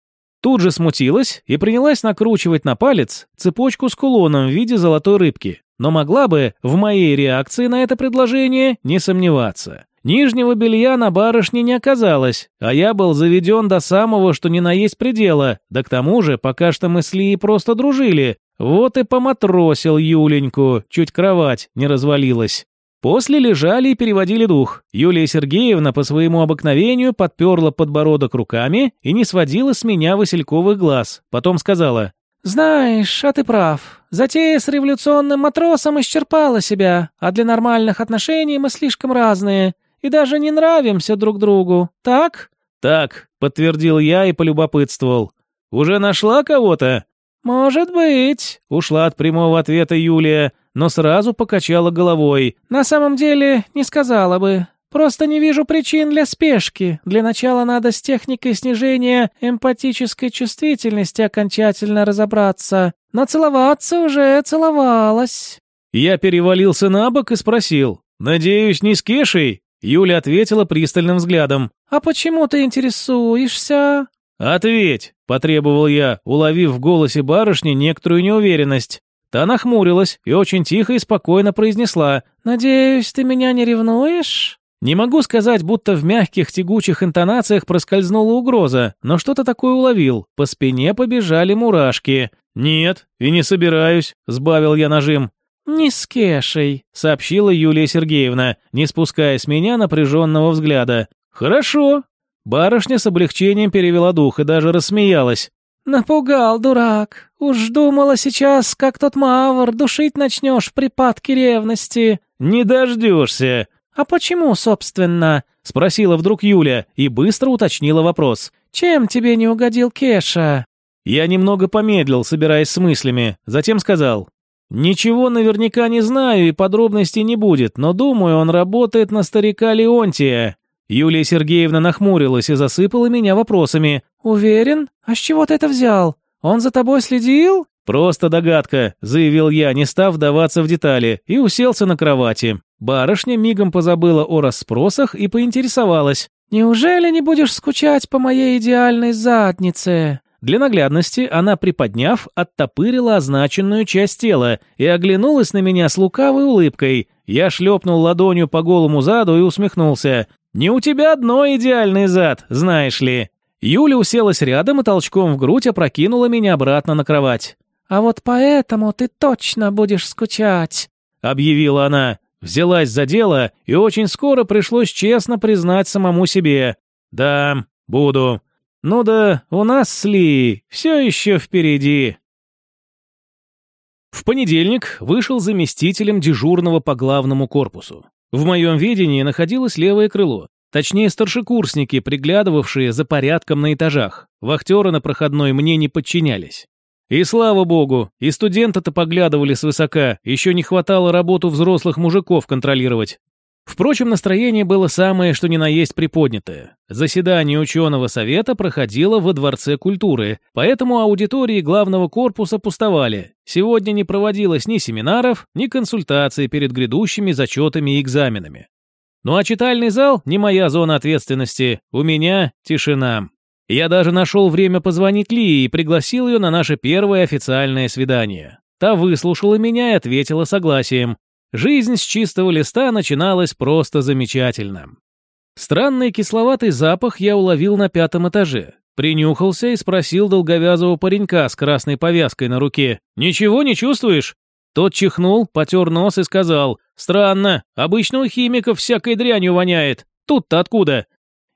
A: Тут же смутилась и принялась накручивать на палец цепочку с кулоном в виде золотой рыбки, но могла бы в моей реакции на это предложение не сомневаться. Нижнего белья на барышне не оказалось, а я был заведен до самого, что ни на есть предела, да к тому же пока что мы с Лией просто дружили. Вот и поматросил Юленьку, чуть кровать не развалилась. После лежали и переводили дух. Юлия Сергеевна по своему обыкновению подперла подбородок руками и не сводила с меня васильковых глаз. Потом сказала,
B: «Знаешь, а ты прав. Затея с революционным матросом исчерпала себя, а для нормальных отношений мы слишком разные и даже не нравимся друг другу, так?»
A: «Так», — подтвердил я и полюбопытствовал. «Уже нашла кого-то?»
B: «Может быть», —
A: ушла от прямого ответа Юлия, но сразу покачала головой.
B: «На самом деле, не сказала бы. Просто не вижу причин для спешки. Для начала надо с техникой снижения эмпатической чувствительности окончательно разобраться. Но целоваться уже целовалась».
A: Я перевалился на бок и спросил. «Надеюсь, не с Кешей?» Юля ответила пристальным взглядом.
B: «А почему ты интересуешься?»
A: «Ответь!» – потребовал я, уловив в голосе барышни некоторую неуверенность. Та нахмурилась и очень тихо и спокойно произнесла.
B: «Надеюсь, ты меня не ревнуешь?»
A: Не могу сказать, будто в мягких тягучих интонациях проскользнула угроза, но что-то такое уловил. По спине побежали мурашки. «Нет, и не собираюсь», – сбавил я нажим.
B: «Не с Кешей», —
A: сообщила Юлия Сергеевна, не спуская с меня напряженного взгляда. «Хорошо». Барышня с облегчением перевела дух и даже рассмеялась.
B: «Напугал, дурак. Уж думала сейчас, как тот мавр, душить начнешь в припадке ревности».
A: «Не дождешься».
B: «А почему, собственно?»
A: — спросила вдруг Юля и быстро уточнила вопрос.
B: «Чем тебе не угодил Кеша?»
A: Я немного помедлил, собираясь с мыслями, затем сказал. Ничего наверняка не знаю и подробностей не будет, но думаю, он работает на старика Леонтия. Юлия Сергеевна нахмурилась и засыпала меня вопросами.
B: «Уверен? А с чего ты это взял? Он за тобой следил?»
A: «Просто догадка», — заявил я, не став вдаваться в детали, и уселся на кровати. Барышня мигом позабыла о расспросах и поинтересовалась.
B: «Неужели не будешь скучать по моей идеальной заднице?»
A: Для наглядности она, приподняв, оттопырила означенную часть тела и оглянулась на меня с лукавой улыбкой. Я шлепнул ладонью по голому заду и усмехнулся. «Не у тебя одно идеальный зад, знаешь ли». Юля уселась рядом и толчком в грудь опрокинула меня обратно на кровать.
B: «А вот поэтому ты точно будешь скучать», —
A: объявила она. Взялась за дело, и очень скоро пришлось честно признать самому себе. «Да, буду. Ну да, у нас с Ли все еще впереди. В понедельник вышел заместителем дежурного по главному корпусу. В моем видении находилось левое крыло, точнее старшекурсники, приглядывавшие за порядком на этажах. Вахтеры на проходной мне не подчинялись. И слава богу, и студенты-то поглядывали свысока, еще не хватало работу взрослых мужиков контролировать. Впрочем, настроение было самое, что ни на есть приподнятое. Заседание ученого совета проходило во Дворце культуры, поэтому аудитории главного корпуса пустовали. Сегодня не проводилось ни семинаров, ни консультаций перед грядущими зачетами и экзаменами. Ну а читальный зал не моя зона ответственности, у меня тишина. Я даже нашел время позвонить Ли и пригласил ее на наше первое официальное свидание. Та выслушала меня и ответила согласием. Жизнь с чистого листа начиналась просто замечательно. Странный кисловатый запах я уловил на пятом этаже. Принюхался и спросил долговязого паренька с красной повязкой на руке. «Ничего не чувствуешь?» Тот чихнул, потер нос и сказал. «Странно, обычно у химиков всякой дрянью воняет. Тут-то откуда?»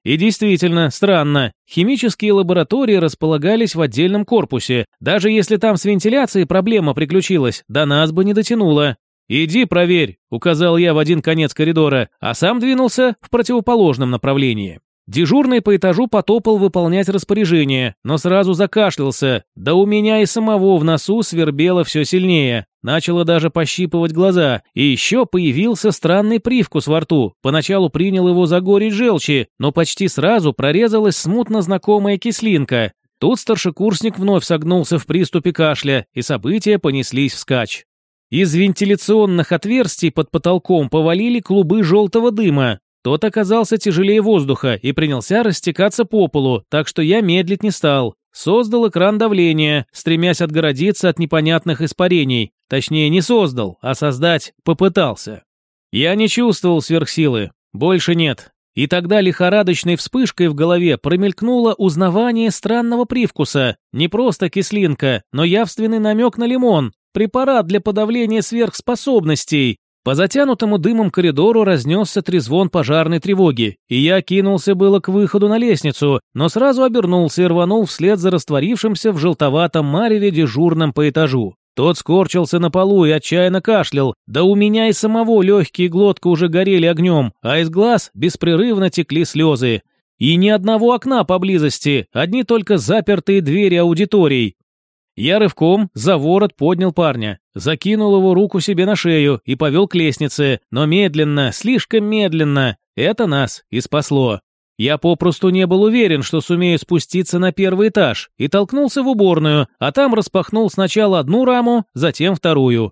A: И действительно, странно. Химические лаборатории располагались в отдельном корпусе. Даже если там с вентиляцией проблема приключилась, до нас бы не дотянуло. «Иди проверь», — указал я в один конец коридора, а сам двинулся в противоположном направлении. Дежурный по этажу потопал выполнять распоряжение, но сразу закашлялся, да у меня и самого в носу свербело все сильнее, начало даже пощипывать глаза, и еще появился странный привкус во рту, поначалу принял его за горечь желчи, но почти сразу прорезалась смутно знакомая кислинка. Тут старшекурсник вновь согнулся в приступе кашля, и события понеслись вскачь. Из вентиляционных отверстий под потолком повалили клубы желтого дыма. Тот оказался тяжелее воздуха и принялся растекаться по полу, так что я медлить не стал. Создал экран давления, стремясь отгородиться от непонятных испарений. Точнее, не создал, а создать попытался. Я не чувствовал сверхсилы. Больше нет. И тогда лихорадочной вспышкой в голове промелькнуло узнавание странного привкуса. Не просто кислинка, но явственный намек на лимон. Препарат для подавления сверхспособностей. По затянутому дымом коридору разнесся трезвон пожарной тревоги, и я кинулся было к выходу на лестницу, но сразу обернулся и рванул вслед за растворившимся в желтоватом мареве дежурным по этажу. Тот скорчился на полу и отчаянно кашлял, да у меня и самого легкие глотка уже горели огнем, а из глаз беспрерывно текли слезы. И ни одного окна поблизости, одни только запертые двери аудиторий. Я рывком за ворот поднял парня, закинул его руку себе на шею и повел к лестнице, но медленно, слишком медленно. Это нас и спасло. Я попросту не был уверен, что сумею спуститься на первый этаж, и толкнулся в уборную, а там распахнул сначала одну раму, затем вторую.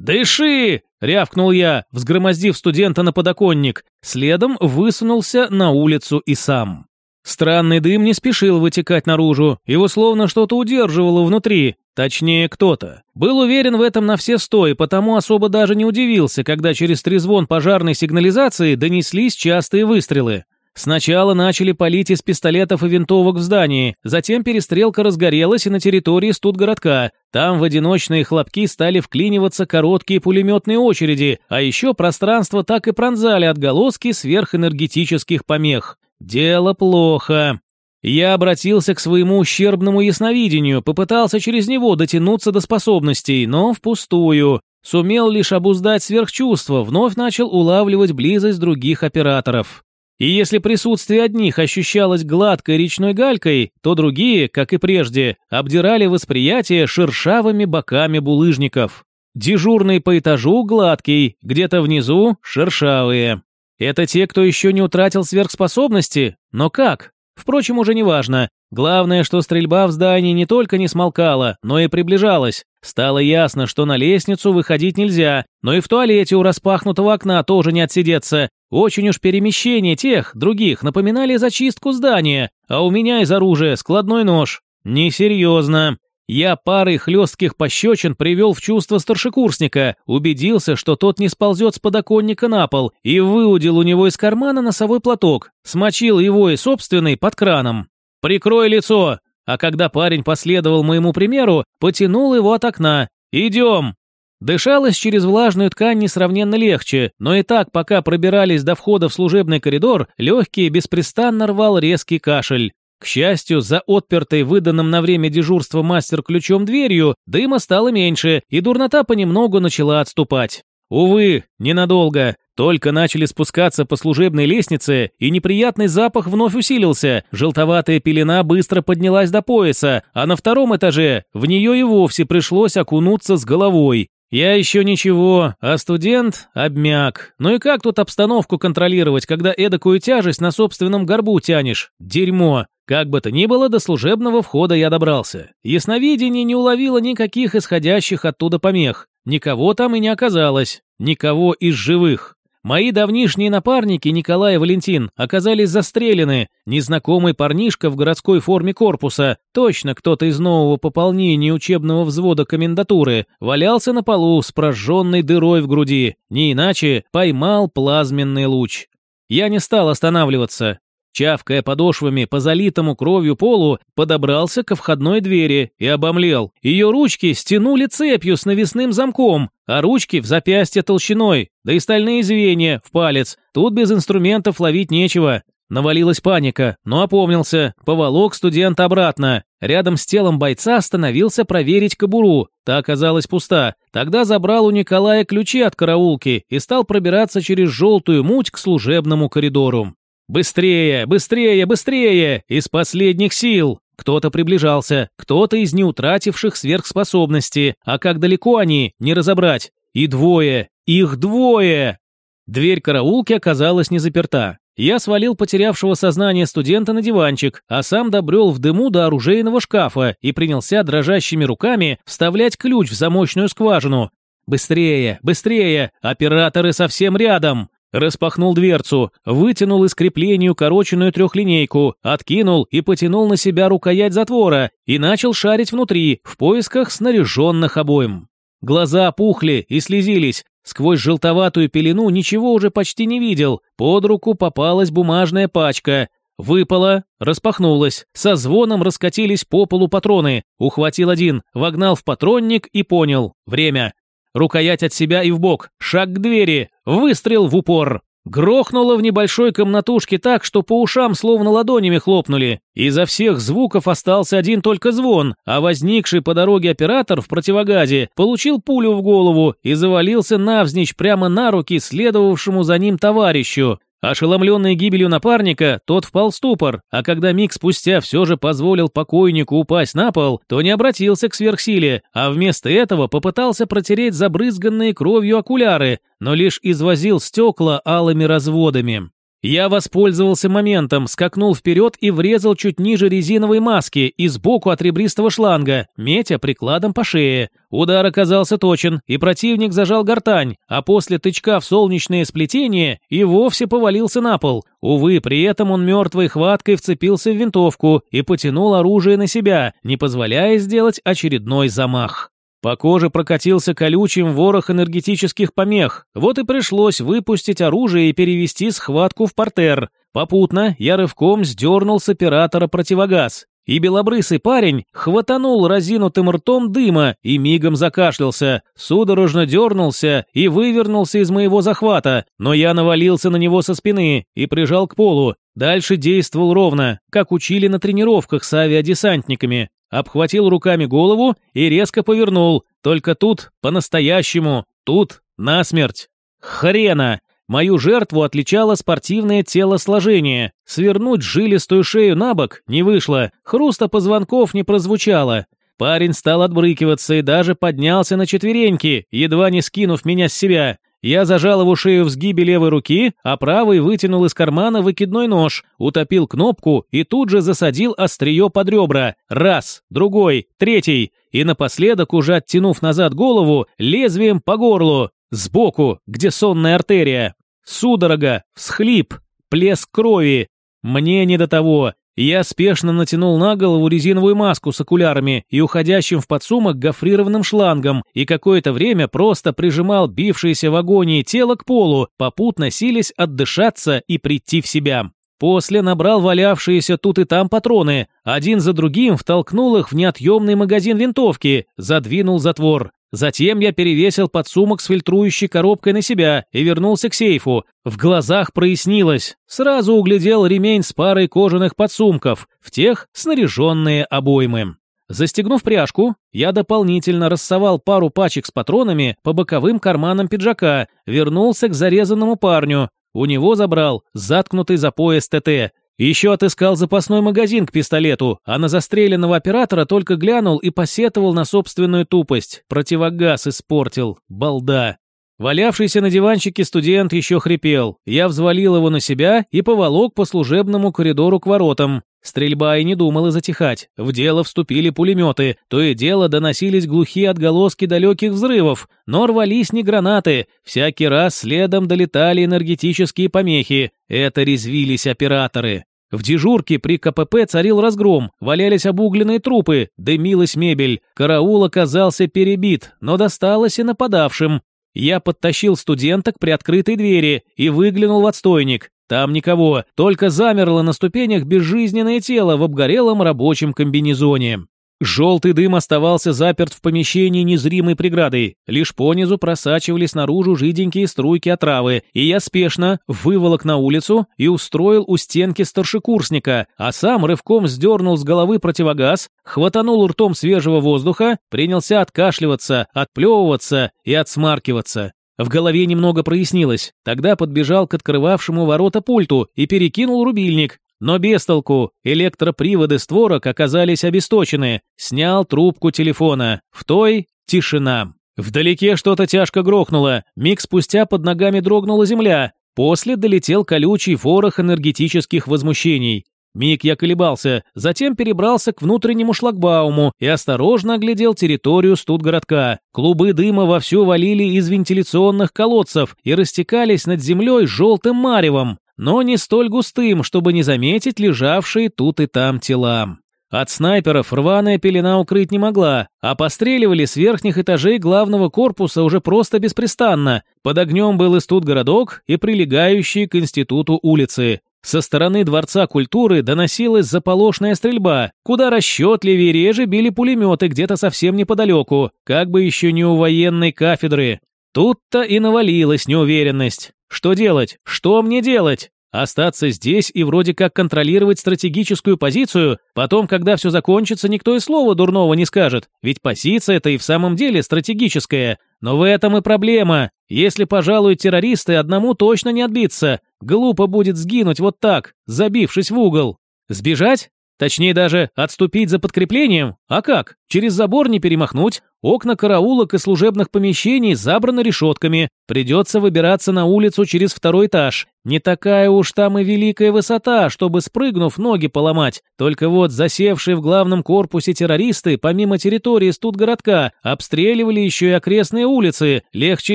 A: «Дыши!» — рявкнул я, взгромоздив студента на подоконник. Следом высунулся на улицу и сам. Странный дым не спешил вытекать наружу, его словно что-то удерживало внутри, точнее кто-то. Был уверен в этом на все сто, и потому особо даже не удивился, когда через трезвон пожарной сигнализации донеслись частые выстрелы. Сначала начали палить из пистолетов и винтовок в здании, затем перестрелка разгорелась и на территории студгородка. Там в одиночные хлопки стали вклиниваться короткие пулеметные очереди, а еще пространство так и пронзали отголоски сверхэнергетических помех. Дело плохо. Я обратился к своему ущербному ясновидению, попытался через него дотянуться до способностей, но впустую. Сумел лишь обуздать сверхчувство, вновь начал улавливать близость других операторов. И если присутствие одних ощущалось гладкой речной галькой, то другие, как и прежде, обдирали восприятие шершавыми боками булыжников. Дежурный по этажу гладкий, где-то внизу шершавые. Это те, кто еще не утратил сверхспособности? Но как? Впрочем, уже не важно. Главное, что стрельба в здании не только не смолкала, но и приближалась. Стало ясно, что на лестницу выходить нельзя, но и в туалете у распахнутого окна тоже не отсидеться. Очень уж перемещения тех, других, напоминали зачистку здания, а у меня из оружия складной нож. Несерьезно. Я парой хлестких пощечин привел в чувство старшекурсника, убедился, что тот не сползет с подоконника на пол, и выудил у него из кармана носовой платок, смочил его и собственный под краном. «Прикрой лицо!» А когда парень последовал моему примеру, потянул его от окна. «Идем!» Дышалось через влажную ткань несравненно легче, но и так, пока пробирались до входа в служебный коридор, легкий беспрестанно рвал резкий кашель. К счастью, за отпертой выданным на время дежурства мастер-ключом дверью дыма стало меньше, и дурнота понемногу начала отступать. Увы, ненадолго. Только начали спускаться по служебной лестнице, и неприятный запах вновь усилился. Желтоватая пелена быстро поднялась до пояса, а на втором этаже в нее и вовсе пришлось окунуться с головой. Я еще ничего, а студент обмяк. Ну и как тут обстановку контролировать, когда эдакую тяжесть на собственном горбу тянешь? Дерьмо. Как бы то ни было, до служебного входа я добрался. Ясновидение не уловило никаких исходящих оттуда помех. Никого там и не оказалось. Никого из живых. Мои давнишние напарники Николай и Валентин оказались застрелены. Незнакомый парнишка в городской форме корпуса, точно кто-то из нового пополнения учебного взвода комендатуры, валялся на полу с прожженной дырой в груди. Не иначе поймал плазменный луч. Я не стал останавливаться. Чавкая подошвами по залитому кровью полу, подобрался ко входной двери и обомлел. Ее ручки стянули цепью с навесным замком, а ручки в запястье толщиной, да и стальные звенья в палец. Тут без инструментов ловить нечего. Навалилась паника, но опомнился, поволок студента обратно. Рядом с телом бойца остановился проверить кобуру. Та оказалась пуста. Тогда забрал у Николая ключи от караулки и стал пробираться через желтую муть к служебному коридору. «Быстрее, быстрее, быстрее!» Из последних сил. Кто-то приближался, кто-то из неутративших сверхспособности, а как далеко они, не разобрать. И двое, их двое! Дверь караулки оказалась не заперта. Я свалил потерявшего сознание студента на диванчик, а сам добрел в дыму до оружейного шкафа и принялся дрожащими руками вставлять ключ в замочную скважину. «Быстрее, быстрее! Операторы совсем рядом!» Распахнул дверцу, вытянул из крепления укороченную трехлинейку, откинул и потянул на себя рукоять затвора и начал шарить внутри, в поисках снаряженных обоим. Глаза опухли и слезились. Сквозь желтоватую пелену ничего уже почти не видел. Под руку попалась бумажная пачка. Выпала, распахнулась. Со звоном раскатились по полу патроны. Ухватил один, вогнал в патронник и понял. Время. Рукоять от себя и в бок. Шаг к двери. Выстрел в упор. Грохнуло в небольшой комнатушке так, что по ушам словно ладонями хлопнули. Изо всех звуков остался один только звон, а возникший по дороге оператор в противогазе получил пулю в голову и завалился навзничь прямо на руки следовавшему за ним товарищу. Ошеломленный гибелью напарника, тот впал в ступор, а когда миг спустя все же позволил покойнику упасть на пол, то не обратился к сверхсиле, а вместо этого попытался протереть забрызганные кровью окуляры, но лишь извозил стекла алыми разводами. Я воспользовался моментом, скакнул вперед и врезал чуть ниже резиновой маски и сбоку от ребристого шланга, метя прикладом по шее. Удар оказался точен, и противник зажал гортань, а после тычка в солнечное сплетение и вовсе повалился на пол. Увы, при этом он мертвой хваткой вцепился в винтовку и потянул оружие на себя, не позволяя сделать очередной замах. По коже прокатился колючим ворох энергетических помех, вот и пришлось выпустить оружие и перевести схватку в портер. Попутно я рывком сдернул с оператора противогаз. И белобрысый парень хватанул разинутым ртом дыма и мигом закашлялся, судорожно дернулся и вывернулся из моего захвата, но я навалился на него со спины и прижал к полу. Дальше действовал ровно, как учили на тренировках с авиадесантниками обхватил руками голову и резко повернул. Только тут по-настоящему, тут насмерть. Хрена! Мою жертву отличало спортивное телосложение. Свернуть жилистую шею на бок не вышло, хруста позвонков не прозвучало. Парень стал отбрыкиваться и даже поднялся на четвереньки, едва не скинув меня с себя. Я зажал его шею в сгибе левой руки, а правой вытянул из кармана выкидной нож, утопил кнопку и тут же засадил острие под ребра. Раз, другой, третий. И напоследок, уже оттянув назад голову, лезвием по горлу. Сбоку, где сонная артерия. Судорога, всхлип, плеск крови. Мне не до того. Я спешно натянул на голову резиновую маску с окулярами и уходящим в подсумок гофрированным шлангом и какое-то время просто прижимал бившееся в агонии тело к полу, попутно сились отдышаться и прийти в себя. После набрал валявшиеся тут и там патроны, один за другим втолкнул их в неотъемный магазин винтовки, задвинул затвор. Затем я перевесил подсумок с фильтрующей коробкой на себя и вернулся к сейфу. В глазах прояснилось. Сразу углядел ремень с парой кожаных подсумков, в тех снаряженные обоймы. Застегнув пряжку, я дополнительно рассовал пару пачек с патронами по боковым карманам пиджака, вернулся к зарезанному парню. У него забрал заткнутый за пояс ТТ. Еще отыскал запасной магазин к пистолету, а на застреленного оператора только глянул и посетовал на собственную тупость. Противогаз испортил. Балда. Валявшийся на диванчике студент еще хрипел. Я взвалил его на себя и поволок по служебному коридору к воротам. Стрельба и не думала затихать. В дело вступили пулеметы. То и дело доносились глухие отголоски далеких взрывов, но рвались не гранаты. Всякий раз следом долетали энергетические помехи. Это резвились операторы. В дежурке при КПП царил разгром, валялись обугленные трупы, дымилась мебель. Караул оказался перебит, но досталось и нападавшим. Я подтащил студента к приоткрытой двери и выглянул в отстойник. Там никого, только замерло на ступенях безжизненное тело в обгорелом рабочем комбинезоне. Желтый дым оставался заперт в помещении незримой преградой, лишь понизу просачивались наружу жиденькие струйки отравы, и я спешно выволок на улицу и устроил у стенки старшекурсника, а сам рывком сдернул с головы противогаз, хватанул ртом свежего воздуха, принялся откашливаться, отплевываться и отсмаркиваться. В голове немного прояснилось. Тогда подбежал к открывавшему ворота пульту и перекинул рубильник. Но без толку. Электроприводы створок оказались обесточены. Снял трубку телефона. В той тишина. Вдалеке что-то тяжко грохнуло. Миг спустя под ногами дрогнула земля. После долетел колючий ворох энергетических возмущений. Миг я колебался, затем перебрался к внутреннему шлагбауму и осторожно оглядел территорию студгородка. Клубы дыма вовсю валили из вентиляционных колодцев и растекались над землей желтым маревом, но не столь густым, чтобы не заметить лежавшие тут и там тела. От снайперов рваная пелена укрыть не могла, а постреливали с верхних этажей главного корпуса уже просто беспрестанно. Под огнем был и студгородок, и прилегающие к институту улицы. Со стороны Дворца культуры доносилась заполошная стрельба, куда расчетливее реже били пулеметы где-то совсем неподалеку, как бы еще не у военной кафедры. Тут-то и навалилась неуверенность. Что делать? Что мне делать? Остаться здесь и вроде как контролировать стратегическую позицию, потом, когда все закончится, никто и слова дурного не скажет, ведь позиция-то и в самом деле стратегическая. Но в этом и проблема. Если пожалуют террористы, одному точно не отбиться. Глупо будет сгинуть вот так, забившись в угол. Сбежать? Точнее даже отступить за подкреплением? А как? Через забор не перемахнуть? Окна караулок и служебных помещений забраны решетками. Придется выбираться на улицу через второй этаж. Не такая уж там и великая высота, чтобы, спрыгнув, ноги поломать. Только вот засевшие в главном корпусе террористы, помимо территории студгородка, обстреливали еще и окрестные улицы. Легче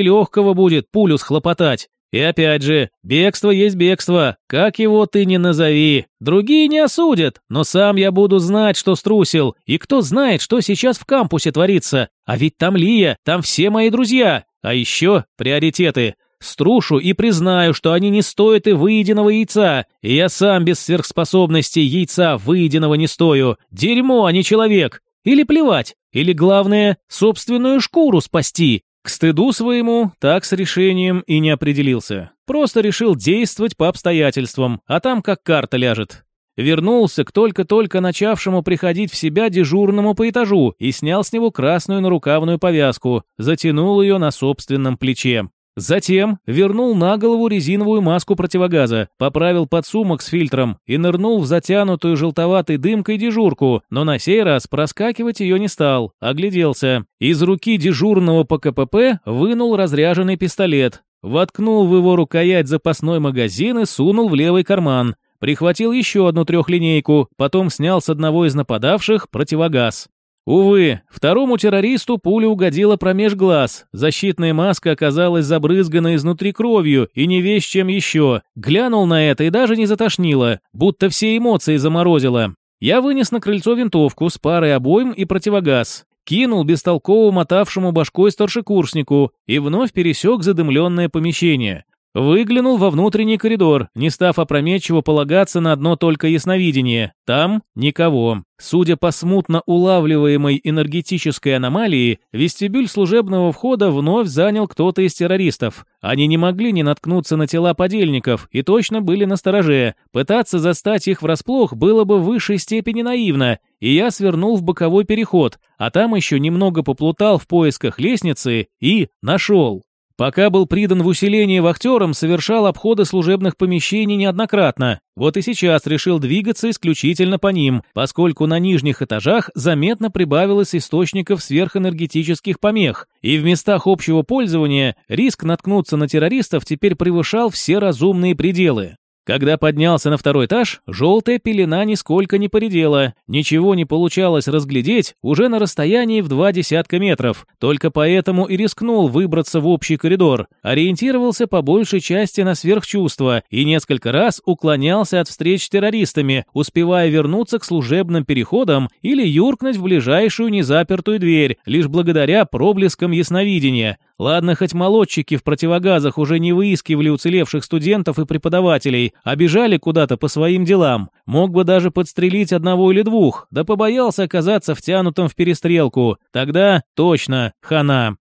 A: легкого будет пулю схлопотать. И опять же, бегство есть бегство, как его ты ни назови. Другие не осудят, но сам я буду знать, что струсил, и кто знает, что сейчас в кампусе творится. А ведь там Лия, там все мои друзья. А еще приоритеты. Струшу и признаю, что они не стоят и выеденного яйца, и я сам без сверхспособностей яйца выеденного не стою. Дерьмо, а не человек. Или плевать, или главное, собственную шкуру спасти. К стыду своему так с решением и не определился. Просто решил действовать по обстоятельствам, а там как карта ляжет. Вернулся к только-только начавшему приходить в себя дежурному по этажу и снял с него красную нарукавную повязку, затянул ее на собственном плече. Затем вернул на голову резиновую маску противогаза, поправил подсумок с фильтром и нырнул в затянутую желтоватой дымкой дежурку, но на сей раз проскакивать ее не стал, огляделся. Из руки дежурного по КПП вынул разряженный пистолет, воткнул в его рукоять запасной магазин и сунул в левый карман. Прихватил еще одну трехлинейку, потом снял с одного из нападавших противогаз. Увы, второму террористу пуля угодила промеж глаз, защитная маска оказалась забрызгана изнутри кровью и не весь чем еще. Глянул на это и даже не затошнило, будто все эмоции заморозило. Я вынес на крыльцо винтовку с парой обоим и противогаз, кинул бестолково мотавшему башкой старшекурснику и вновь пересек задымленное помещение. Выглянул во внутренний коридор, не став опрометчиво полагаться на одно только ясновидение. Там никого. Судя по смутно улавливаемой энергетической аномалии, вестибюль служебного входа вновь занял кто-то из террористов. Они не могли не наткнуться на тела подельников и точно были на стороже. Пытаться застать их врасплох было бы в высшей степени наивно, и я свернул в боковой переход, а там еще немного поплутал в поисках лестницы и нашел. Пока был придан в усиление вахтером, совершал обходы служебных помещений неоднократно. Вот и сейчас решил двигаться исключительно по ним, поскольку на нижних этажах заметно прибавилось источников сверхэнергетических помех, и в местах общего пользования риск наткнуться на террористов теперь превышал все разумные пределы. Когда поднялся на второй этаж, желтая пелена нисколько не поредела, ничего не получалось разглядеть уже на расстоянии в два десятка метров, только поэтому и рискнул выбраться в общий коридор, ориентировался по большей части на сверхчувства и несколько раз уклонялся от встреч с террористами, успевая вернуться к служебным переходам или юркнуть в ближайшую незапертую дверь, лишь благодаря проблескам ясновидения. Ладно, хоть молодчики в противогазах уже не выискивали уцелевших студентов и преподавателей, а бежали куда-то по своим делам. Мог бы даже подстрелить одного или двух, да побоялся оказаться втянутым в перестрелку. Тогда точно хана.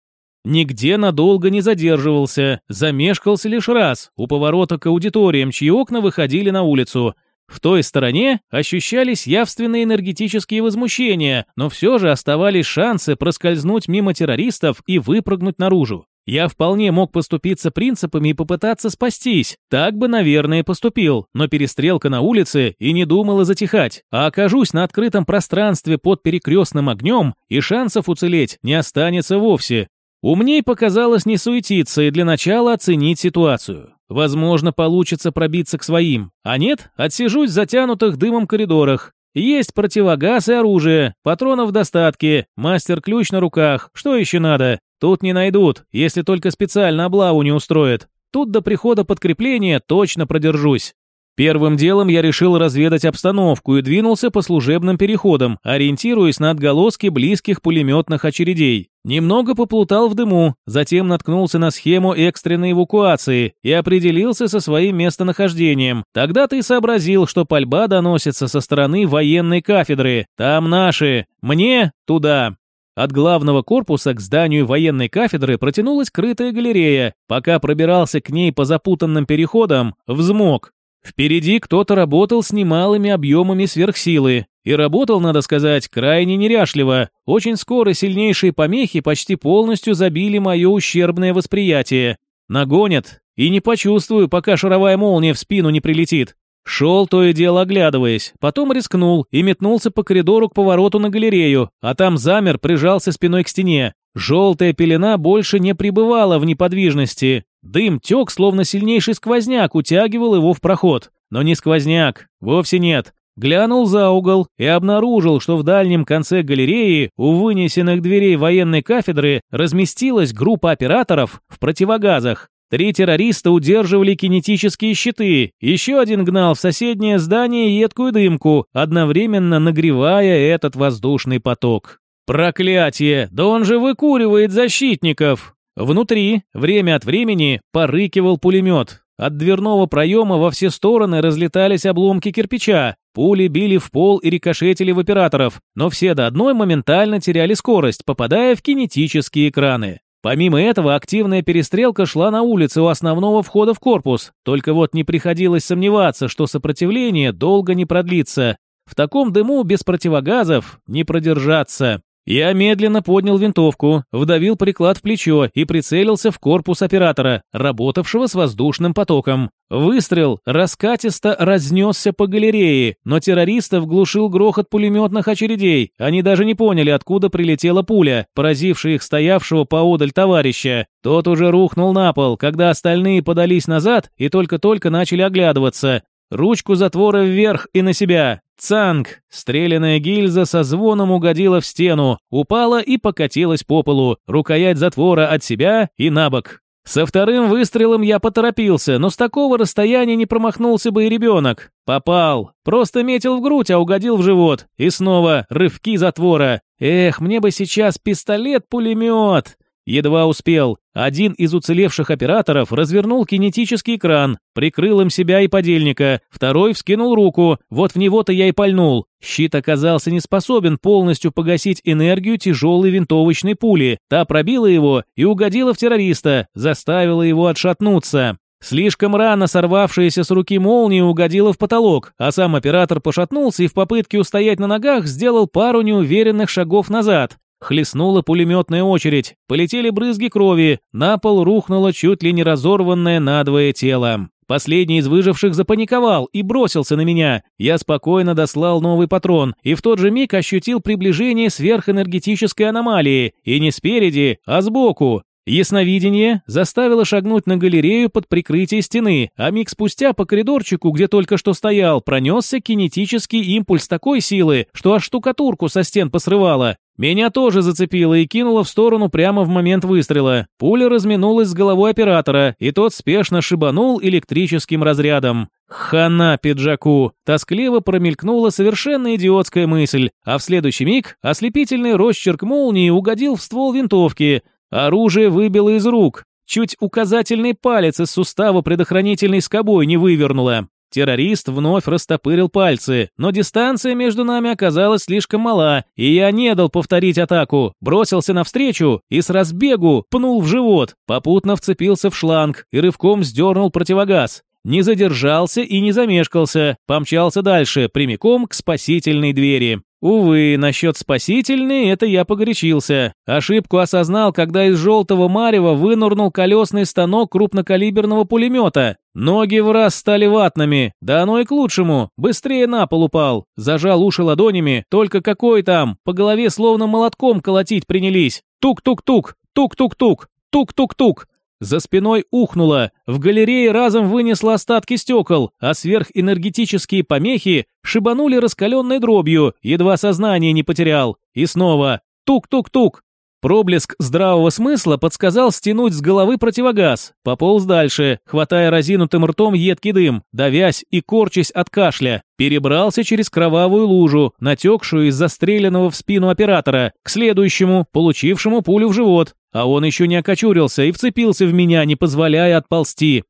A: Нигде надолго не задерживался, замешкался лишь раз, у поворота к аудиториям, чьи окна выходили на улицу. В той стороне ощущались явственные энергетические возмущения, но все же оставались шансы проскользнуть мимо террористов и выпрыгнуть наружу. Я вполне мог поступиться принципами и попытаться спастись. Так бы, наверное, поступил, но перестрелка на улице и не думала затихать. А окажусь на открытом пространстве под перекрестным огнем, и шансов уцелеть не останется вовсе. Умней показалось не суетиться и для начала оценить ситуацию. Возможно, получится пробиться к своим. А нет, отсижусь в затянутых дымом коридорах. Есть противогаз и оружие, патронов в достатке, мастер-ключ на руках. Что еще надо? Тут не найдут, если только специально облаву не устроят. Тут до прихода подкрепления точно продержусь. Первым делом я решил разведать обстановку и двинулся по служебным переходам, ориентируясь на отголоски близких пулеметных очередей. Немного поплутал в дыму, затем наткнулся на схему экстренной эвакуации и определился со своим местонахождением. Тогда ты сообразил, что пальба доносится со стороны военной кафедры. Там наши. Мне туда. От главного корпуса к зданию военной кафедры протянулась крытая галерея. Пока пробирался к ней по запутанным переходам, взмок. Впереди кто-то работал с немалыми объемами сверхсилы. И работал, надо сказать, крайне неряшливо. Очень скоро сильнейшие помехи почти полностью забили мое ущербное восприятие. Нагонят. И не почувствую, пока шаровая молния в спину не прилетит. Шел то и дело оглядываясь, потом рискнул и метнулся по коридору к повороту на галерею, а там замер, прижался спиной к стене. Желтая пелена больше не пребывала в неподвижности. Дым тек, словно сильнейший сквозняк, утягивал его в проход. Но не сквозняк, вовсе нет. Глянул за угол и обнаружил, что в дальнем конце галереи у вынесенных дверей военной кафедры разместилась группа операторов в противогазах. Три террориста удерживали кинетические щиты, еще один гнал в соседнее здание едкую дымку, одновременно нагревая этот воздушный поток. «Проклятие! Да он же выкуривает защитников!» Внутри, время от времени, порыкивал пулемет. От дверного проема во все стороны разлетались обломки кирпича, пули били в пол и рикошетили в операторов, но все до одной моментально теряли скорость, попадая в кинетические экраны. Помимо этого, активная перестрелка шла на улице у основного входа в корпус, только вот не приходилось сомневаться, что сопротивление долго не продлится. В таком дыму без противогазов не продержаться. Я медленно поднял винтовку, вдавил приклад в плечо и прицелился в корпус оператора, работавшего с воздушным потоком. Выстрел раскатисто разнесся по галерее, но террористов глушил грохот пулеметных очередей. Они даже не поняли, откуда прилетела пуля, поразившая их стоявшего поодаль товарища. Тот уже рухнул на пол, когда остальные подались назад и только-только начали оглядываться. Ручку затвора вверх и на себя. Цанг! Стреляная гильза со звоном угодила в стену, упала и покатилась по полу, рукоять затвора от себя и на бок. Со вторым выстрелом я поторопился, но с такого расстояния не промахнулся бы и ребенок. Попал. Просто метил в грудь, а угодил в живот. И снова рывки затвора. Эх, мне бы сейчас пистолет-пулемет. Едва успел. Один из уцелевших операторов развернул кинетический экран, прикрыл им себя и подельника, второй вскинул руку, вот в него-то я и пальнул. Щит оказался не способен полностью погасить энергию тяжелой винтовочной пули. Та пробила его и угодила в террориста, заставила его отшатнуться. Слишком рано сорвавшаяся с руки молния угодила в потолок, а сам оператор пошатнулся и в попытке устоять на ногах сделал пару неуверенных шагов назад. Хлестнула пулеметная очередь, полетели брызги крови, на пол рухнуло чуть ли не разорванное надвое тело. Последний из выживших запаниковал и бросился на меня. Я спокойно дослал новый патрон и в тот же миг ощутил приближение сверхэнергетической аномалии. И не спереди, а сбоку. Ясновидение заставило шагнуть на галерею под прикрытие стены, а миг спустя по коридорчику, где только что стоял, пронесся кинетический импульс такой силы, что аж штукатурку со стен посрывало. Меня тоже зацепило и кинуло в сторону прямо в момент выстрела. Пуля разминулась с головой оператора, и тот спешно шибанул электрическим разрядом. Хана пиджаку! Тоскливо промелькнула совершенно идиотская мысль, а в следующий миг ослепительный росчерк молнии угодил в ствол винтовки. Оружие выбило из рук. Чуть указательный палец из сустава предохранительной скобой не вывернуло. Террорист вновь растопырил пальцы, но дистанция между нами оказалась слишком мала, и я не дал повторить атаку, бросился навстречу и с разбегу пнул в живот, попутно вцепился в шланг и рывком сдернул противогаз. Не задержался и не замешкался, помчался дальше, прямиком к спасительной двери. Увы, насчет спасительной это я погорячился. Ошибку осознал, когда из желтого марева вынурнул колесный станок крупнокалиберного пулемета. Ноги в раз стали ватными, да оно и к лучшему, быстрее на пол упал. Зажал уши ладонями, только какой там, по голове словно молотком колотить принялись. Тук-тук-тук, тук-тук-тук, тук-тук-тук. За спиной ухнуло, в галерее разом вынесло остатки стекол, а сверхэнергетические помехи шибанули раскаленной дробью, едва сознание не потерял. И снова тук-тук-тук. Проблеск здравого смысла подсказал стянуть с головы противогаз. Пополз дальше, хватая разинутым ртом едкий дым, давясь и корчась от кашля. Перебрался через кровавую лужу, натекшую из застреленного в спину оператора, к следующему, получившему пулю в живот. А он еще не окочурился и вцепился в меня, не позволяя отползти.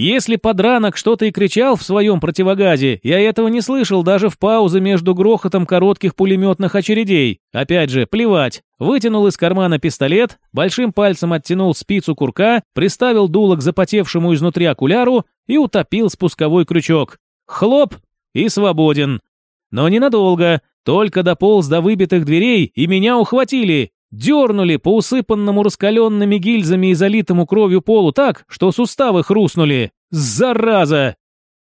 A: Если подранок что-то и кричал в своем противогазе, я этого не слышал даже в паузы между грохотом коротких пулеметных очередей. Опять же, плевать. Вытянул из кармана пистолет, большим пальцем оттянул спицу курка, приставил дуло к запотевшему изнутри окуляру и утопил спусковой крючок. Хлоп! И свободен. Но ненадолго. Только дополз до выбитых дверей, и меня ухватили. Дернули по усыпанному раскаленными гильзами и залитому кровью полу так, что суставы хрустнули. Зараза!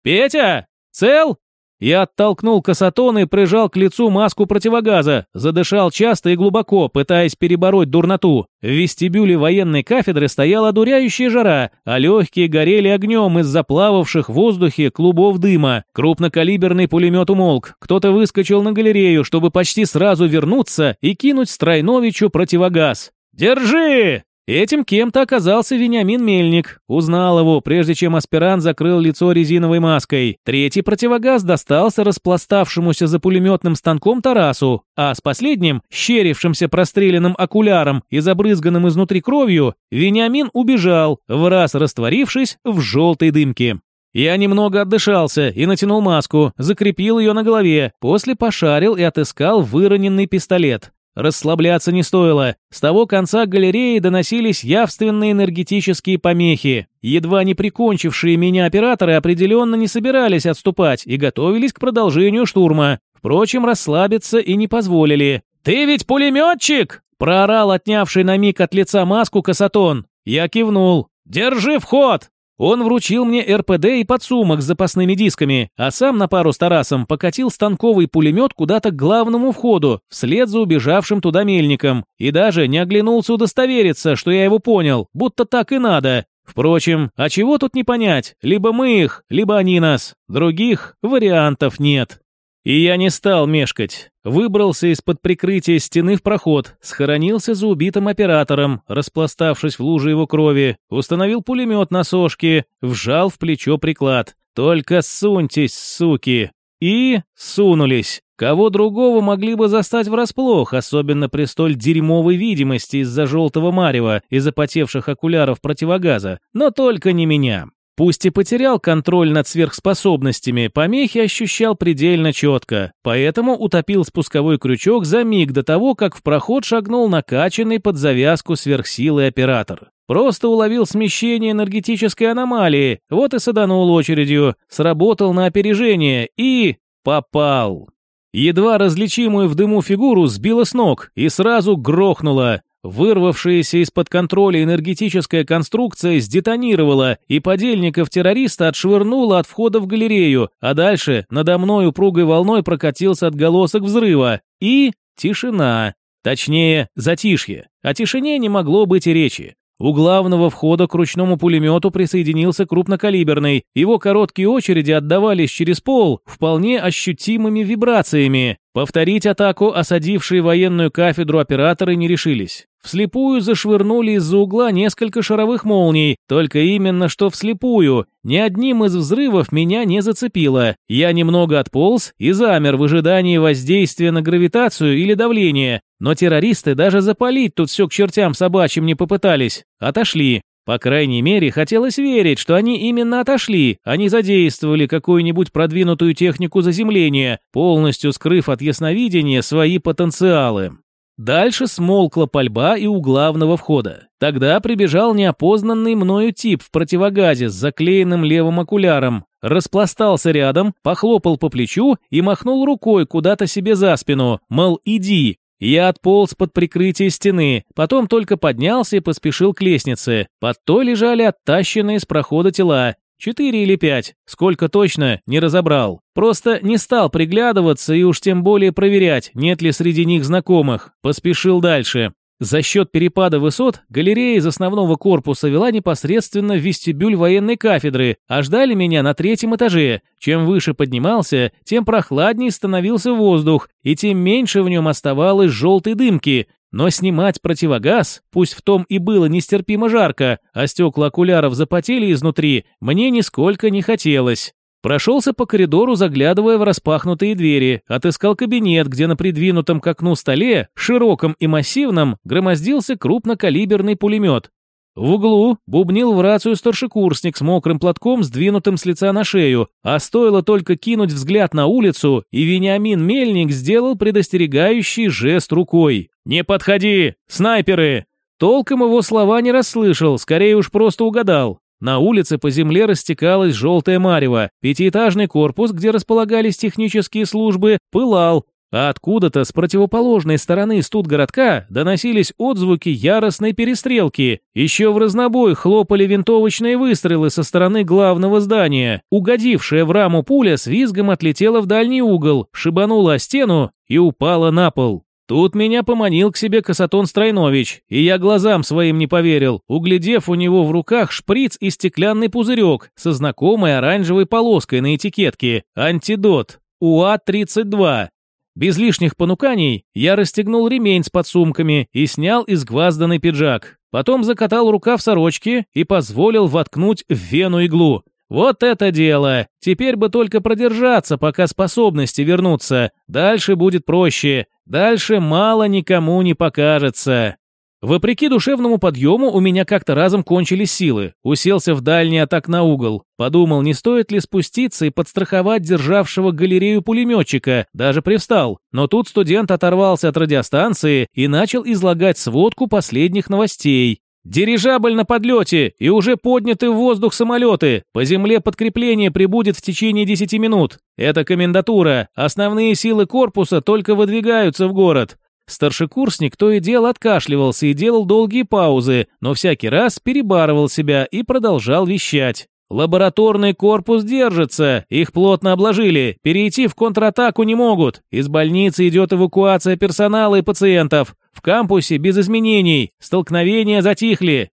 A: «Петя! Цел?» Я оттолкнул касатон и прижал к лицу маску противогаза, задышал часто и глубоко, пытаясь перебороть дурноту. В вестибюле военной кафедры стояла одуряющая жара, а легкие горели огнем из заплававших в воздухе клубов дыма. Крупнокалиберный пулемет умолк. Кто-то выскочил на галерею, чтобы почти сразу вернуться и кинуть Стройновичу противогаз. «Держи!» Этим кем-то оказался Вениамин Мельник. Узнал его, прежде чем аспирант закрыл лицо резиновой маской. Третий противогаз достался распластавшемуся за пулеметным станком Тарасу, а с последним, щерившимся простреленным окуляром и забрызганным изнутри кровью, Вениамин убежал, в раз растворившись в желтой дымке. Я немного отдышался и натянул маску, закрепил ее на голове, после пошарил и отыскал выроненный пистолет. Расслабляться не стоило. С того конца галереи доносились явственные энергетические помехи. Едва не прикончившие меня операторы определенно не собирались отступать и готовились к продолжению штурма. Впрочем, расслабиться и не позволили. «Ты ведь пулеметчик!» – проорал отнявший на миг от лица маску Касатон. Я кивнул. «Держи вход!» Он вручил мне РПД и подсумок с запасными дисками, а сам на пару с Тарасом покатил станковый пулемет куда-то к главному входу, вслед за убежавшим туда мельником, и даже не оглянулся удостовериться, что я его понял, будто так и надо. Впрочем, а чего тут не понять, либо мы их, либо они нас, других вариантов нет. И я не стал мешкать. Выбрался из-под прикрытия стены в проход, схоронился за убитым оператором, распластавшись в луже его крови, установил пулемет на сошке, вжал в плечо приклад. «Только суньтесь, суки!» И сунулись. Кого другого могли бы застать врасплох, особенно при столь дерьмовой видимости из-за желтого марева и запотевших окуляров противогаза, но только не меня. Пусть и потерял контроль над сверхспособностями, помехи ощущал предельно четко, поэтому утопил спусковой крючок за миг до того, как в проход шагнул накачанный под завязку сверхсилы оператор. Просто уловил смещение энергетической аномалии, вот и саданул очередью, сработал на опережение и... попал. Едва различимую в дыму фигуру сбило с ног и сразу грохнуло. Вырвавшаяся из-под контроля энергетическая конструкция сдетонировала, и подельников террориста отшвырнула от входа в галерею, а дальше надо мной упругой волной прокатился отголосок взрыва. И тишина. Точнее, затишье. О тишине не могло быть и речи. У главного входа к ручному пулемету присоединился крупнокалиберный. Его короткие очереди отдавались через пол вполне ощутимыми вибрациями. Повторить атаку осадившие военную кафедру операторы не решились. Вслепую зашвырнули из-за угла несколько шаровых молний, только именно что вслепую. Ни одним из взрывов меня не зацепило. Я немного отполз и замер в ожидании воздействия на гравитацию или давление. Но террористы даже запалить тут все к чертям собачьим не попытались. Отошли. По крайней мере, хотелось верить, что они именно отошли, а не задействовали какую-нибудь продвинутую технику заземления, полностью скрыв от ясновидения свои потенциалы. Дальше смолкла пальба и у главного входа. Тогда прибежал неопознанный мною тип в противогазе с заклеенным левым окуляром, распластался рядом, похлопал по плечу и махнул рукой куда-то себе за спину, мол, иди, я отполз под прикрытие стены, потом только поднялся и поспешил к лестнице. Под той лежали оттащенные с прохода тела. Четыре или пять, сколько точно, не разобрал. Просто не стал приглядываться и уж тем более проверять, нет ли среди них знакомых. Поспешил дальше. За счет перепада высот галерея из основного корпуса вела непосредственно в вестибюль военной кафедры, а ждали меня на третьем этаже. Чем выше поднимался, тем прохладнее становился воздух, и тем меньше в нем оставалось желтой дымки. Но снимать противогаз, пусть в том и было нестерпимо жарко, а стекла окуляров запотели изнутри, мне нисколько не хотелось. Прошелся по коридору, заглядывая в распахнутые двери, отыскал кабинет, где на придвинутом к окну столе, широком и массивном, громоздился крупнокалиберный пулемет. В углу бубнил в рацию старшекурсник с мокрым платком, сдвинутым с лица на шею, а стоило только кинуть взгляд на улицу, и Вениамин Мельник сделал предостерегающий жест рукой. «Не подходи! Снайперы!» Толком его слова не расслышал, скорее уж просто угадал. На улице по земле растекалась желтая марево, пятиэтажный корпус, где располагались технические службы, пылал, а откуда-то с противоположной стороны студгородка доносились отзвуки яростной перестрелки. Еще в разнобой хлопали винтовочные выстрелы со стороны главного здания. Угодившая в раму пуля с визгом отлетела в дальний угол, шибанула о стену и упала на пол. Тут меня поманил к себе Касатон Стройнович, и я глазам своим не поверил, углядев у него в руках шприц и стеклянный пузырек со знакомой оранжевой полоской на этикетке «Антидот». УА-32. Без лишних понуканий я расстегнул ремень с подсумками и снял изгвазданный пиджак. Потом закатал рукав сорочки и позволил воткнуть в вену иглу. Вот это дело! Теперь бы только продержаться, пока способности вернутся. Дальше будет проще. Дальше мало никому не покажется. Вопреки душевному подъему у меня как-то разом кончились силы. Уселся в дальний атак на угол. Подумал, не стоит ли спуститься и подстраховать державшего галерею пулеметчика, даже привстал. Но тут студент оторвался от радиостанции и начал излагать сводку последних новостей. Дирижабль на подлете и уже подняты в воздух самолеты. По земле подкрепление прибудет в течение 10 минут. Это комендатура. Основные силы корпуса только выдвигаются в город. Старшекурсник то и дело откашливался и делал долгие паузы, но всякий раз перебарывал себя и продолжал вещать. «Лабораторный корпус держится, их плотно обложили, перейти в контратаку не могут, из больницы идет эвакуация персонала и пациентов, в кампусе без изменений, столкновения затихли».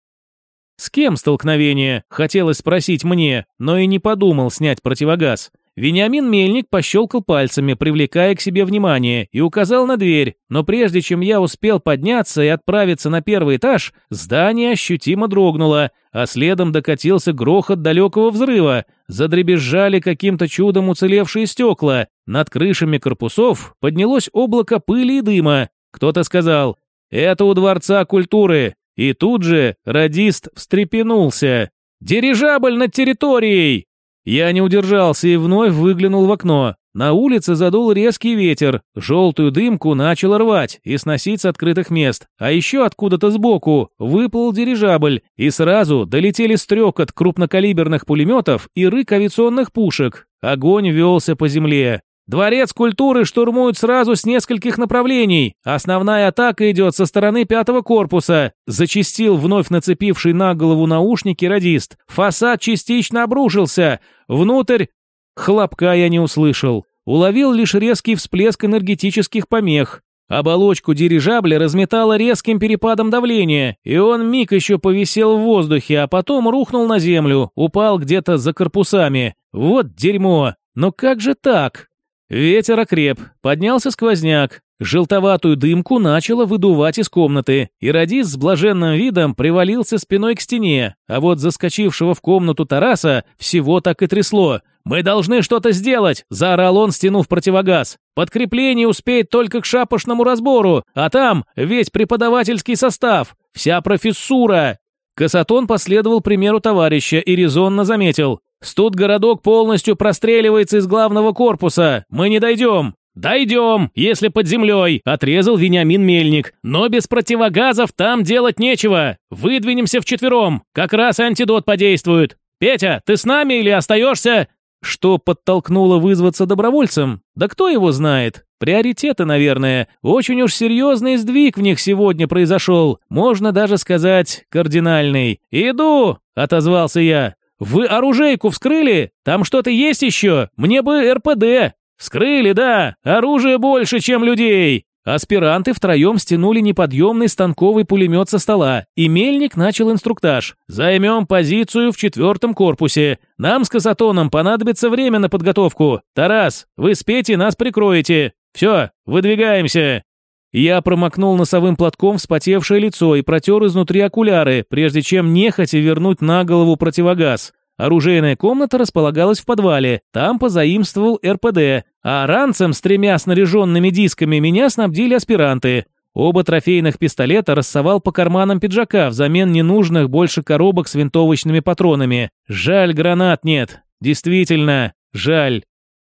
A: С кем столкновение, хотелось спросить мне, но и не подумал снять противогаз. Вениамин Мельник пощелкал пальцами, привлекая к себе внимание, и указал на дверь, но прежде чем я успел подняться и отправиться на первый этаж, здание ощутимо дрогнуло, а следом докатился грохот далекого взрыва, задребезжали каким-то чудом уцелевшие стекла, над крышами корпусов поднялось облако пыли и дыма. Кто-то сказал «Это у Дворца культуры», и тут же радист встрепенулся. «Дирижабль над территорией!» Я не удержался и вновь выглянул в окно. На улице задул резкий ветер, желтую дымку начал рвать и сносить с открытых мест, а еще откуда-то сбоку выплыл дирижабль, и сразу долетели стрекот крупнокалиберных пулеметов и рык авиационных пушек. Огонь велся по земле. Дворец культуры штурмуют сразу с нескольких направлений. Основная атака идет со стороны пятого корпуса. Зачистил вновь нацепивший на голову наушники радист. Фасад частично обрушился. Внутрь... Хлопка я не услышал. Уловил лишь резкий всплеск энергетических помех. Оболочку дирижабля разметало резким перепадом давления, и он миг еще повисел в воздухе, а потом рухнул на землю, упал где-то за корпусами. Вот дерьмо! Но как же так? Ветер окреп, поднялся сквозняк, желтоватую дымку начало выдувать из комнаты, и Радис с блаженным видом привалился спиной к стене, а вот заскочившего в комнату Тараса всего так и трясло. «Мы должны что-то сделать!» – заорал он, стянув противогаз. «Подкрепление успеет только к шапошному разбору, а там весь преподавательский состав, вся профессура!» Касатон последовал примеру товарища и резонно заметил. Студ городок полностью простреливается из главного корпуса. Мы не дойдем. «Дойдем, если под землей», — отрезал Вениамин Мельник. «Но без противогазов там делать нечего. Выдвинемся вчетвером. Как раз антидот подействует. Петя, ты с нами или остаешься?» Что подтолкнуло вызваться добровольцем? Да кто его знает? Приоритеты, наверное. Очень уж серьезный сдвиг в них сегодня произошел. Можно даже сказать, кардинальный. «Иду!» — отозвался я. «Вы оружейку вскрыли? Там что-то есть еще? Мне бы РПД!» «Вскрыли, да! Оружие больше, чем людей!» Аспиранты втроем стянули неподъемный станковый пулемет со стола, и Мельник начал инструктаж. «Займем позицию в четвертом корпусе. Нам с Касатоном понадобится время на подготовку. Тарас, вы с Петей нас прикроете. Все, выдвигаемся!» Я промокнул носовым платком вспотевшее лицо и протер изнутри окуляры, прежде чем нехотя вернуть на голову противогаз. Оружейная комната располагалась в подвале, там позаимствовал РПД, а ранцем с тремя снаряженными дисками меня снабдили аспиранты. Оба трофейных пистолета рассовал по карманам пиджака взамен ненужных больше коробок с винтовочными патронами. Жаль, гранат нет. Действительно, жаль.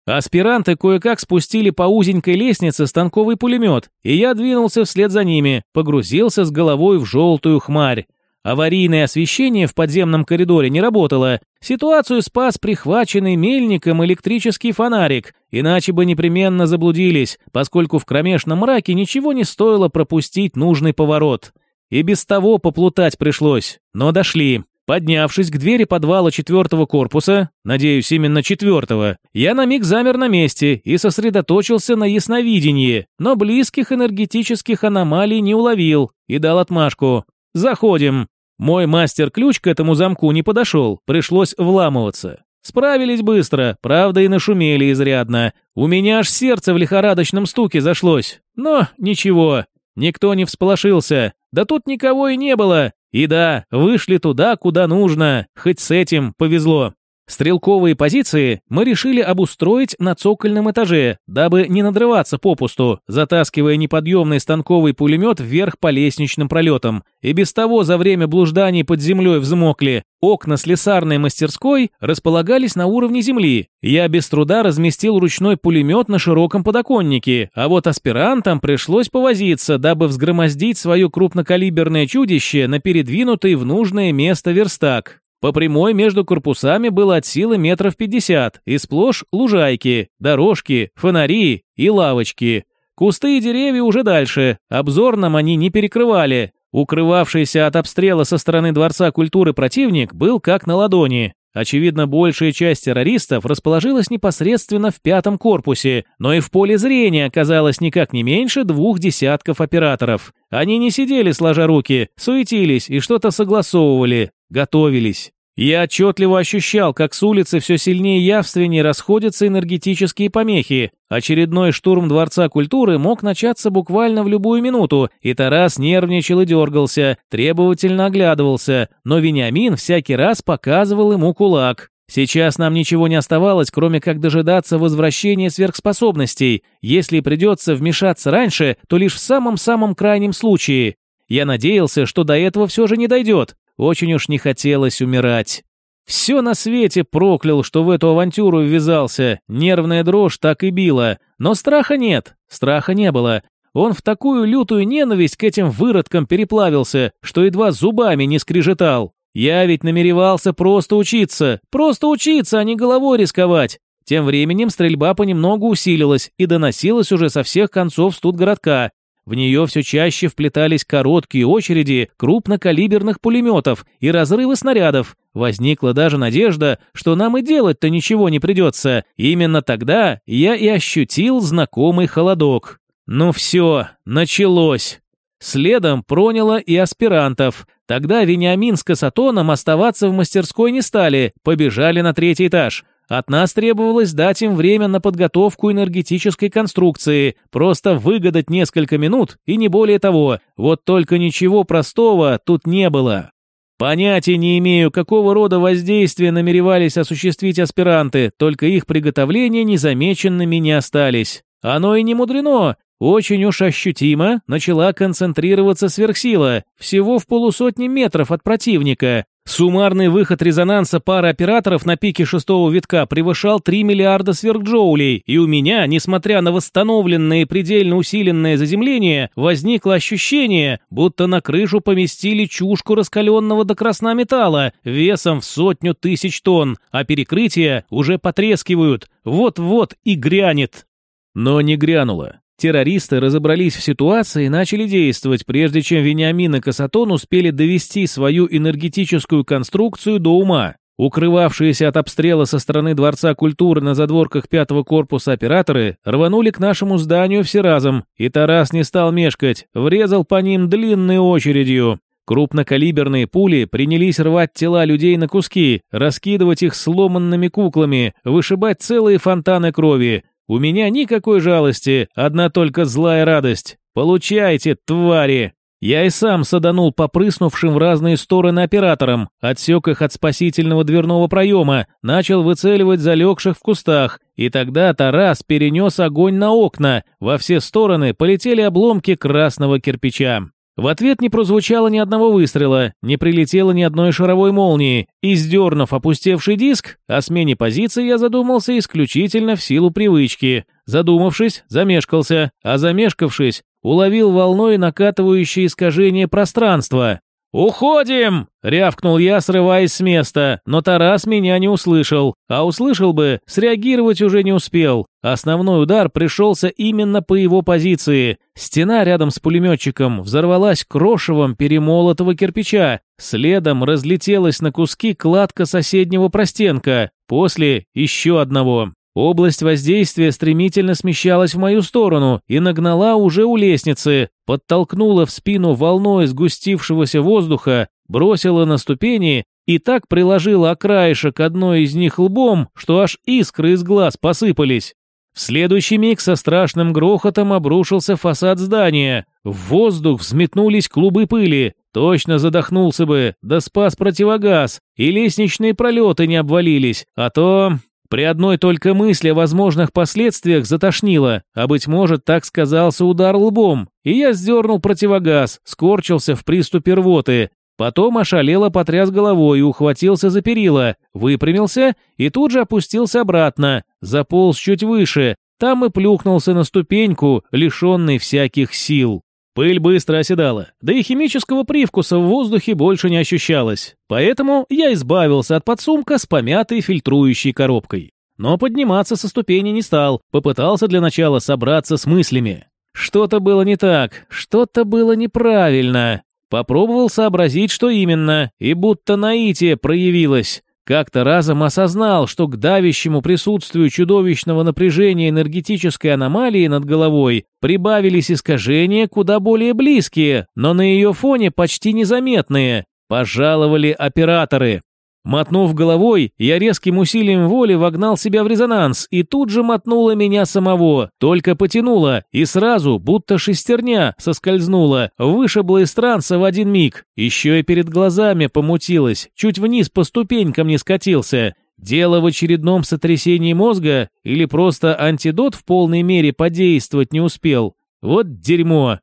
A: Аспиранты кое-как спустили по узенькой лестнице станковый пулемет, и я двинулся вслед за ними, погрузился с головой в желтую хмарь. Аварийное освещение в подземном коридоре не работало. Ситуацию спас прихваченный мельником электрический фонарик, иначе бы непременно заблудились, поскольку в кромешном мраке ничего не стоило пропустить нужный поворот. И без того поплутать пришлось, но дошли. Поднявшись к двери подвала четвертого корпуса, надеюсь, именно четвертого, я на миг замер на месте и сосредоточился на ясновидении, но близких энергетических аномалий не уловил и дал отмашку. Заходим. Мой мастер-ключ к этому замку не подошел, пришлось вламываться. Справились быстро, правда и нашумели изрядно. У меня аж сердце в лихорадочном стуке зашлось. Но ничего, никто не всполошился. Да тут никого и не было. И да, вышли туда, куда нужно, хоть с этим повезло. Стрелковые позиции мы решили обустроить на цокольном этаже, дабы не надрываться попусту, затаскивая неподъемный станковый пулемет вверх по лестничным пролетам. И без того за время блужданий под землей взмокли. Окна слесарной мастерской располагались на уровне земли. Я без труда разместил ручной пулемет на широком подоконнике, а вот аспирантам пришлось повозиться, дабы взгромоздить свое крупнокалиберное чудище на передвинутый в нужное место верстак. По прямой между корпусами было от силы метров пятьдесят, и сплошь лужайки, дорожки, фонари и лавочки. Кусты и деревья уже дальше, обзор нам они не перекрывали. Укрывавшийся от обстрела со стороны Дворца культуры противник был как на ладони. Очевидно, большая часть террористов расположилась непосредственно в пятом корпусе, но и в поле зрения оказалось никак не меньше двух десятков операторов. Они не сидели сложа руки, суетились и что-то согласовывали, готовились. Я отчетливо ощущал, как с улицы все сильнее и явственнее расходятся энергетические помехи. Очередной штурм Дворца культуры мог начаться буквально в любую минуту, и Тарас нервничал и дергался, требовательно оглядывался, но Вениамин всякий раз показывал ему кулак. Сейчас нам ничего не оставалось, кроме как дожидаться возвращения сверхспособностей. Если придется вмешаться раньше, то лишь в самом-самом крайнем случае. Я надеялся, что до этого все же не дойдет. Очень уж не хотелось умирать. Все на свете проклял, что в эту авантюру ввязался. Нервная дрожь так и била. Но страха нет. Страха не было. Он в такую лютую ненависть к этим выродкам переплавился, что едва зубами не скрежетал. Я ведь намеревался просто учиться. Просто учиться, а не головой рисковать. Тем временем стрельба понемногу усилилась и доносилась уже со всех концов студгородка. В нее все чаще вплетались короткие очереди крупнокалиберных пулеметов и разрывы снарядов. Возникла даже надежда, что нам и делать-то ничего не придется. Именно тогда я и ощутил знакомый холодок. Ну все, началось. Следом проняло и аспирантов. Тогда Вениамин с Касатоном оставаться в мастерской не стали, побежали на третий этаж. От нас требовалось дать им время на подготовку энергетической конструкции, просто выгадать несколько минут и не более того. Вот только ничего простого тут не было. Понятия не имею, какого рода воздействия намеревались осуществить аспиранты, только их приготовления незамеченными не остались. Оно и не мудрено. Очень уж ощутимо начала концентрироваться сверхсила, всего в полусотни метров от противника. Суммарный выход резонанса пары операторов на пике шестого витка превышал 3 миллиарда сверхджоулей, и у меня, несмотря на восстановленное и предельно усиленное заземление, возникло ощущение, будто на крышу поместили чушку раскаленного до красна металла весом в сотню тысяч тонн, а перекрытия уже потрескивают, вот-вот и грянет. Но не грянуло. Террористы разобрались в ситуации и начали действовать, прежде чем Вениамин и Касатон успели довести свою энергетическую конструкцию до ума. Укрывавшиеся от обстрела со стороны Дворца культуры на задворках пятого корпуса операторы рванули к нашему зданию все разом, и Тарас не стал мешкать, врезал по ним длинной очередью. Крупнокалиберные пули принялись рвать тела людей на куски, раскидывать их сломанными куклами, вышибать целые фонтаны крови. У меня никакой жалости, одна только злая радость. Получайте, твари! Я и сам саданул попрыснувшим в разные стороны операторам, отсек их от спасительного дверного проема, начал выцеливать залегших в кустах, и тогда Тарас перенес огонь на окна, во все стороны полетели обломки красного кирпича. В ответ не прозвучало ни одного выстрела, не прилетело ни одной шаровой молнии, и сдернув опустевший диск, о смене позиции я задумался исключительно в силу привычки. Задумавшись, замешкался, а замешкавшись, уловил волной накатывающее искажение пространства. «Уходим!» — рявкнул я, срываясь с места, но Тарас меня не услышал, а услышал бы, среагировать уже не успел. Основной удар пришелся именно по его позиции. Стена рядом с пулеметчиком взорвалась крошевом перемолотого кирпича, следом разлетелась на куски кладка соседнего простенка, после еще одного. Область воздействия стремительно смещалась в мою сторону и нагнала уже у лестницы, подтолкнула в спину волной сгустившегося воздуха, бросила на ступени и так приложила окраешек одной из них лбом, что аж искры из глаз посыпались. В следующий миг со страшным грохотом обрушился фасад здания. В воздух взметнулись клубы пыли. Точно задохнулся бы, да спас противогаз, и лестничные пролеты не обвалились, а то при одной только мысли о возможных последствиях затошнило, а быть может, так сказался удар лбом, и я сдернул противогаз, скорчился в приступе рвоты. Потом ошалело потряс головой и ухватился за перила, выпрямился и тут же опустился обратно, заполз чуть выше, там и плюхнулся на ступеньку, лишенный всяких сил. Пыль быстро оседала, да и химического привкуса в воздухе больше не ощущалось, поэтому я избавился от подсумка с помятой фильтрующей коробкой. Но подниматься со ступени не стал, попытался для начала собраться с мыслями. Что-то было не так, что-то было неправильно. Попробовал сообразить, что именно, и будто наитие проявилось. Как-то разом осознал, что к давящему присутствию чудовищного напряжения энергетической аномалии над головой прибавились искажения куда более близкие, но на ее фоне почти незаметные. Пожаловали операторы. Мотнув головой, я резким усилием воли вогнал себя в резонанс, и тут же мотнуло меня самого, только потянуло, и сразу, будто шестерня, соскользнула, вышибла из транса в один миг. Еще и перед глазами помутилось, чуть вниз по ступенькам не скатился. Дело в очередном сотрясении мозга или просто антидот в полной мере подействовать не успел? Вот дерьмо.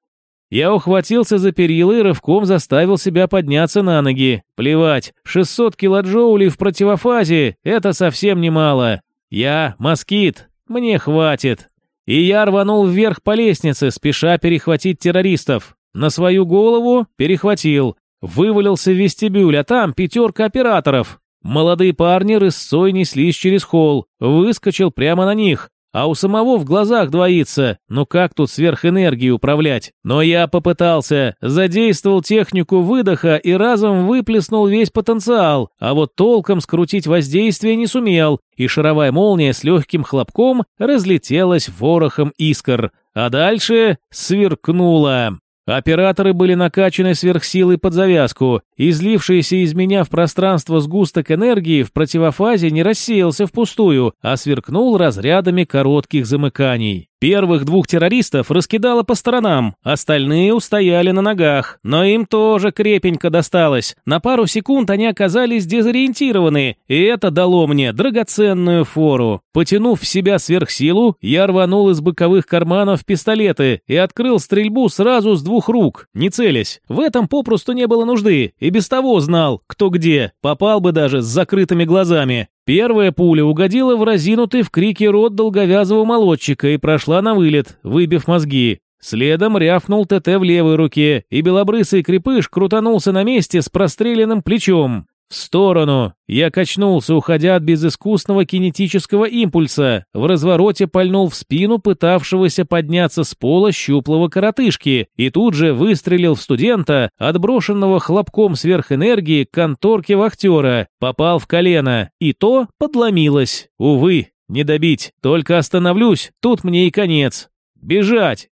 A: Я ухватился за перила и рывком заставил себя подняться на ноги. Плевать, 600 килоджоулей в противофазе – это совсем немало. Я – москит, мне хватит. И я рванул вверх по лестнице, спеша перехватить террористов. На свою голову перехватил. Вывалился в вестибюль, а там пятерка операторов. Молодые парни рысцой неслись через холл. Выскочил прямо на них а у самого в глазах двоится. Ну как тут сверхэнергией управлять? Но я попытался, задействовал технику выдоха и разом выплеснул весь потенциал, а вот толком скрутить воздействие не сумел, и шаровая молния с легким хлопком разлетелась ворохом искр. А дальше сверкнула. Операторы были накачаны сверхсилой под завязку, излившийся из меня в пространство сгусток энергии в противофазе не рассеялся впустую, а сверкнул разрядами коротких замыканий. Первых двух террористов раскидало по сторонам, остальные устояли на ногах, но им тоже крепенько досталось. На пару секунд они оказались дезориентированы, и это дало мне драгоценную фору. Потянув в себя сверхсилу, я рванул из боковых карманов пистолеты и открыл стрельбу сразу с двух рук, не целясь. В этом попросту не было нужды, и без того знал, кто где, попал бы даже с закрытыми глазами. Первая пуля угодила в разинутый в крике рот долговязого молодчика и прошла на вылет, выбив мозги. Следом рявкнул ТТ в левой руке, и белобрысый крепыш крутанулся на месте с простреленным плечом. В сторону. Я качнулся, уходя от безыскусного кинетического импульса. В развороте пальнул в спину пытавшегося подняться с пола щуплого коротышки и тут же выстрелил в студента, отброшенного хлопком сверхэнергии к конторке вахтера. Попал в колено, и то подломилось. Увы, не добить. Только остановлюсь, тут мне и конец. Бежать!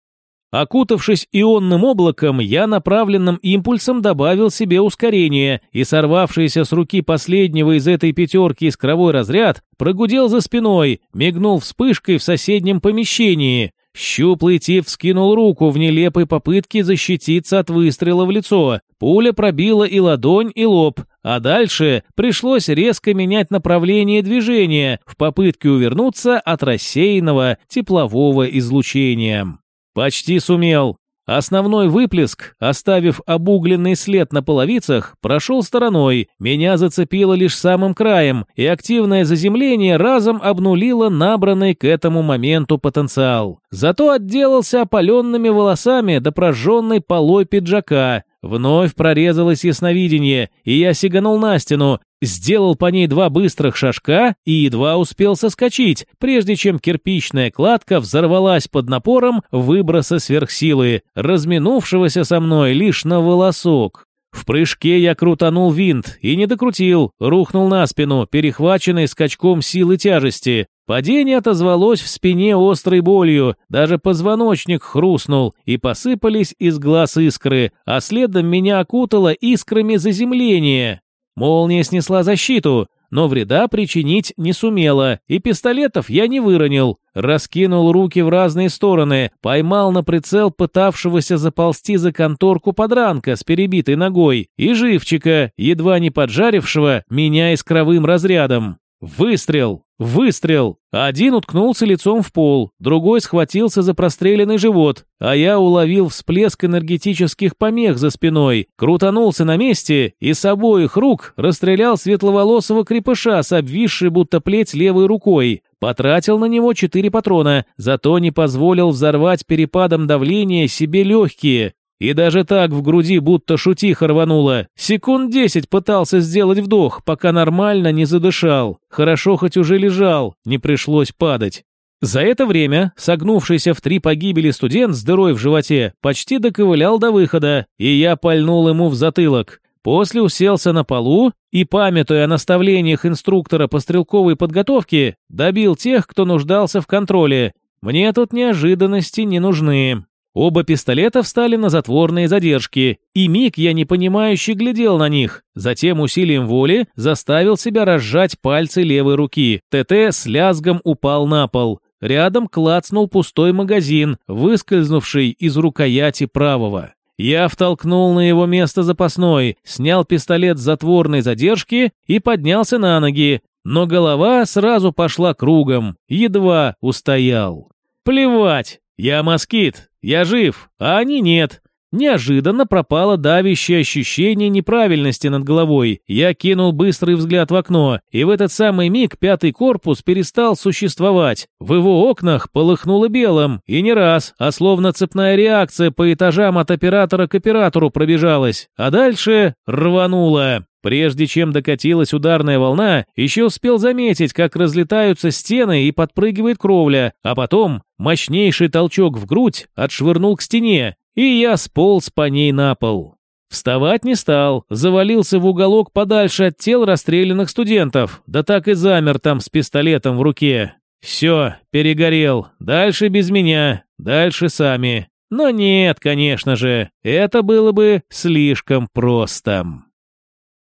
A: Окутавшись ионным облаком, я направленным импульсом добавил себе ускорение, и сорвавшийся с руки последнего из этой пятерки искровой разряд прогудел за спиной, мигнул вспышкой в соседнем помещении. Щуплый тип вскинул руку в нелепой попытке защититься от выстрела в лицо. Пуля пробила и ладонь, и лоб, а дальше пришлось резко менять направление движения в попытке увернуться от рассеянного теплового излучения. Почти сумел. Основной выплеск, оставив обугленный след на половицах, прошел стороной, меня зацепило лишь самым краем, и активное заземление разом обнулило набранный к этому моменту потенциал. Зато отделался опаленными волосами до прожженной полой пиджака, Вновь прорезалось ясновидение, и я сиганул на стену, сделал по ней два быстрых шажка и едва успел соскочить, прежде чем кирпичная кладка взорвалась под напором выброса сверхсилы, разминувшегося со мной лишь на волосок. В прыжке я крутанул винт и не докрутил, рухнул на спину, перехваченный скачком силы тяжести. Падение отозвалось в спине острой болью, даже позвоночник хрустнул, и посыпались из глаз искры, а следом меня окутало искрами заземления. Молния снесла защиту, но вреда причинить не сумела, и пистолетов я не выронил. Раскинул руки в разные стороны, поймал на прицел пытавшегося заползти за конторку подранка с перебитой ногой и живчика, едва не поджарившего меня искровым разрядом. Выстрел! Выстрел! Один уткнулся лицом в пол, другой схватился за простреленный живот, а я уловил всплеск энергетических помех за спиной, крутанулся на месте и с обоих рук расстрелял светловолосого крепыша с обвисшей будто плеть левой рукой. Потратил на него четыре патрона, зато не позволил взорвать перепадом давления себе легкие. И даже так в груди будто шутиха рвануло. Секунд десять пытался сделать вдох, пока нормально не задышал. Хорошо хоть уже лежал, не пришлось падать. За это время согнувшийся в три погибели студент с дырой в животе почти доковылял до выхода, и я пальнул ему в затылок. После уселся на полу и, памятуя о наставлениях инструктора по стрелковой подготовке, добил тех, кто нуждался в контроле. Мне тут неожиданности не нужны. Оба пистолета встали на затворные задержки, и миг я непонимающе глядел на них. Затем усилием воли заставил себя разжать пальцы левой руки. ТТ с лязгом упал на пол. Рядом клацнул пустой магазин, выскользнувший из рукояти правого. Я втолкнул на его место запасной, снял пистолет с затворной задержки и поднялся на ноги, но голова сразу пошла кругом, едва устоял. Плевать, я москит, я жив, а они нет. Неожиданно пропало давящее ощущение неправильности над головой. Я кинул быстрый взгляд в окно, и в этот самый миг пятый корпус перестал существовать. В его окнах полыхнуло белым, и не раз, а словно цепная реакция по этажам от оператора к оператору пробежалась, а дальше рвануло. Прежде чем докатилась ударная волна, еще успел заметить, как разлетаются стены и подпрыгивает кровля, а потом мощнейший толчок в грудь отшвырнул к стене, и я сполз по ней на пол. Вставать не стал, завалился в уголок подальше от тел расстрелянных студентов, да так и замер там с пистолетом в руке. Все, перегорел, дальше без меня, дальше сами. Но нет, конечно же, это было бы слишком просто.